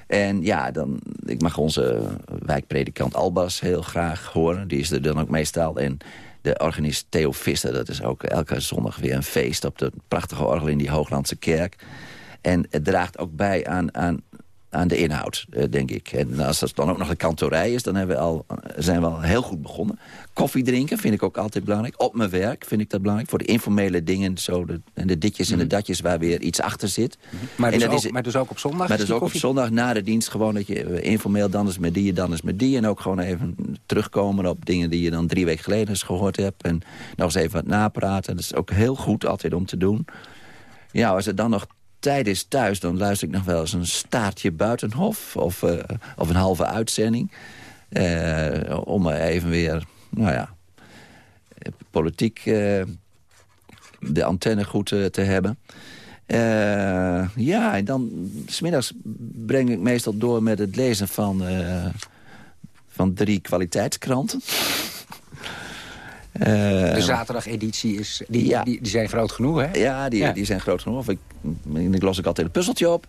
En ja, dan, ik mag onze wijkpredikant Albas heel graag horen. Die is er dan ook meestal. En de organist Theo Visser, dat is ook elke zondag weer een feest... op de prachtige orgel in die Hooglandse kerk. En het draagt ook bij aan, aan, aan de inhoud, eh, denk ik. En als dat dan ook nog een kantorij is, dan hebben we al, zijn we al heel goed begonnen. Koffie drinken vind ik ook altijd belangrijk. Op mijn werk vind ik dat belangrijk. Voor de informele dingen, zo de, en de ditjes en de datjes waar weer iets achter zit. Maar En dus, dat ook, is- maar dus ook op zondag? maar dus ook op zondag na de dienst gewoon dat je eh, informeel dan is met die, dan is met die. En ook gewoon even terugkomen op dingen die je dan drie weken geleden eens gehoord hebt. En nog eens even wat napraten. Dat is ook heel goed altijd om te doen. Ja, als er dan nog tijd is thuis, dan luister ik nog wel eens een staartje buitenhof. Of, eh, of een halve uitzending. Eh, om even weer, nou ja, politiek eh, de antenne goed te hebben. Ja, en dan smiddags breng ik meestal door met het lezen van, van drie kwaliteitskranten. Eh, De zaterdageditie is... Die, Ja. die, die zijn groot genoeg, hè? ja, die, Ja. die zijn groot genoeg. Of ik, ik los ik altijd een puzzeltje op.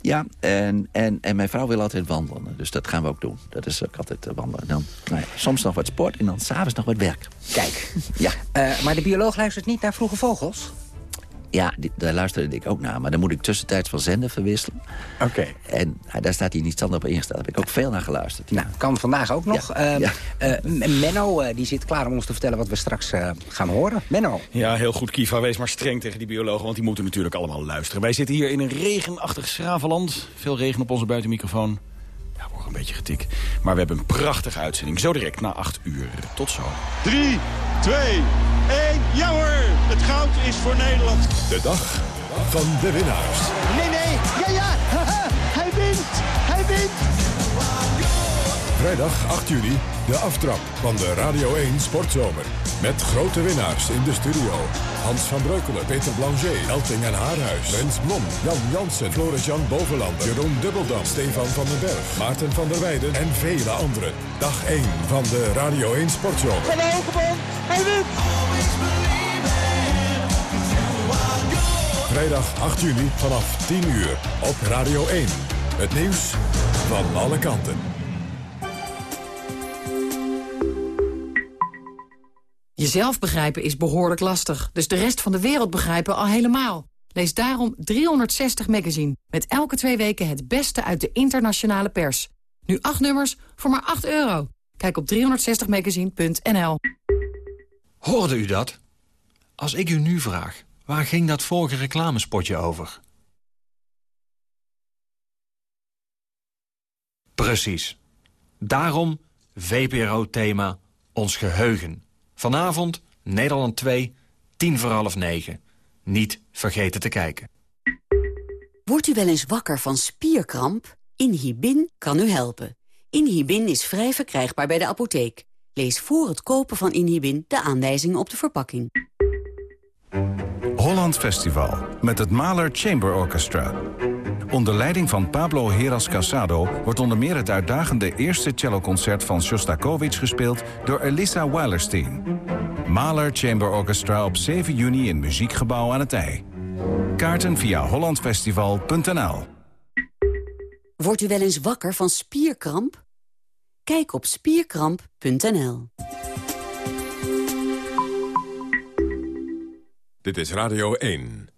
Ja, en, en, en mijn vrouw wil altijd wandelen. Dus dat gaan we ook doen. Dat is ook altijd eh, wandelen. Dan, nou ja, soms nog wat sport en dan s'avonds nog wat werk. Kijk. Ja, Eh, maar de bioloog luistert niet naar vroege vogels? Ja die- daar luisterde ik ook naar. Maar dan moet ik tussentijds van zender verwisselen. Oké. En nou, daar staat hij niet standaard op ingesteld. Daar heb ik ook veel naar geluisterd. Nou, kan vandaag ook nog. Ja, Eh, ja. Menno eh, die zit klaar om ons te vertellen wat we straks eh, gaan horen. Menno. Ja, heel goed, Kiva. Wees maar streng tegen die biologen, want die moeten natuurlijk allemaal luisteren. Wij zitten hier in een regenachtig schravenland. Veel regen op onze buitenmicrofoon. Een beetje getik. Maar we hebben een prachtige uitzending. Zo direct na 8 uur. Tot zo. 3, 2, 1. Ja hoor, het goud is voor Nederland. De dag van de winnaars. Nee, nee, ja, ja. Vrijdag 8 juli, de aftrap van de Radio 1 Sportzomer. Met grote winnaars in de studio. Hans van Breukelen, Peter Blanger, Elting en Haarhuis, Rens Blom, Jan Jansen, Floris-Jan Bovenlander, Jeroen Dubbeldam, Stefan van den Berg, Maarten van der Weijden en vele anderen. Dag 1 van de Radio 1 Sportzomer. Van Hogebond, hij wint. Vrijdag 8 juli vanaf 10 uur op Radio 1. Het nieuws van alle kanten. Jezelf begrijpen is behoorlijk lastig, dus de rest van de wereld begrijpen al helemaal. Lees daarom 360 Magazine, met elke twee weken het beste uit de internationale pers. Nu acht nummers voor maar 8 euro. Kijk op 360magazine.nl. Hoorde u dat? Als ik u nu vraag Waar ging dat vorige reclamespotje over? Precies. Daarom VPRO-thema Ons Geheugen. Vanavond Nederland 2, tien voor half negen. Niet vergeten te kijken. Wordt u wel eens wakker van spierkramp? Inhibin kan u helpen. Inhibin is vrij verkrijgbaar bij de apotheek. Lees voor het kopen van Inhibin de aanwijzingen op de verpakking. Holland Festival met het Mahler Chamber Orchestra. Onder leiding van Pablo Heras Casado wordt onder meer het uitdagende eerste celloconcert van Shostakovich gespeeld door Elisa Weilerstein. Mahler Chamber Orchestra op 7 juni in Muziekgebouw aan het IJ. Kaarten via hollandfestival.nl Wordt u wel eens wakker van spierkramp? Kijk op spierkramp.nl. Dit is Radio 1.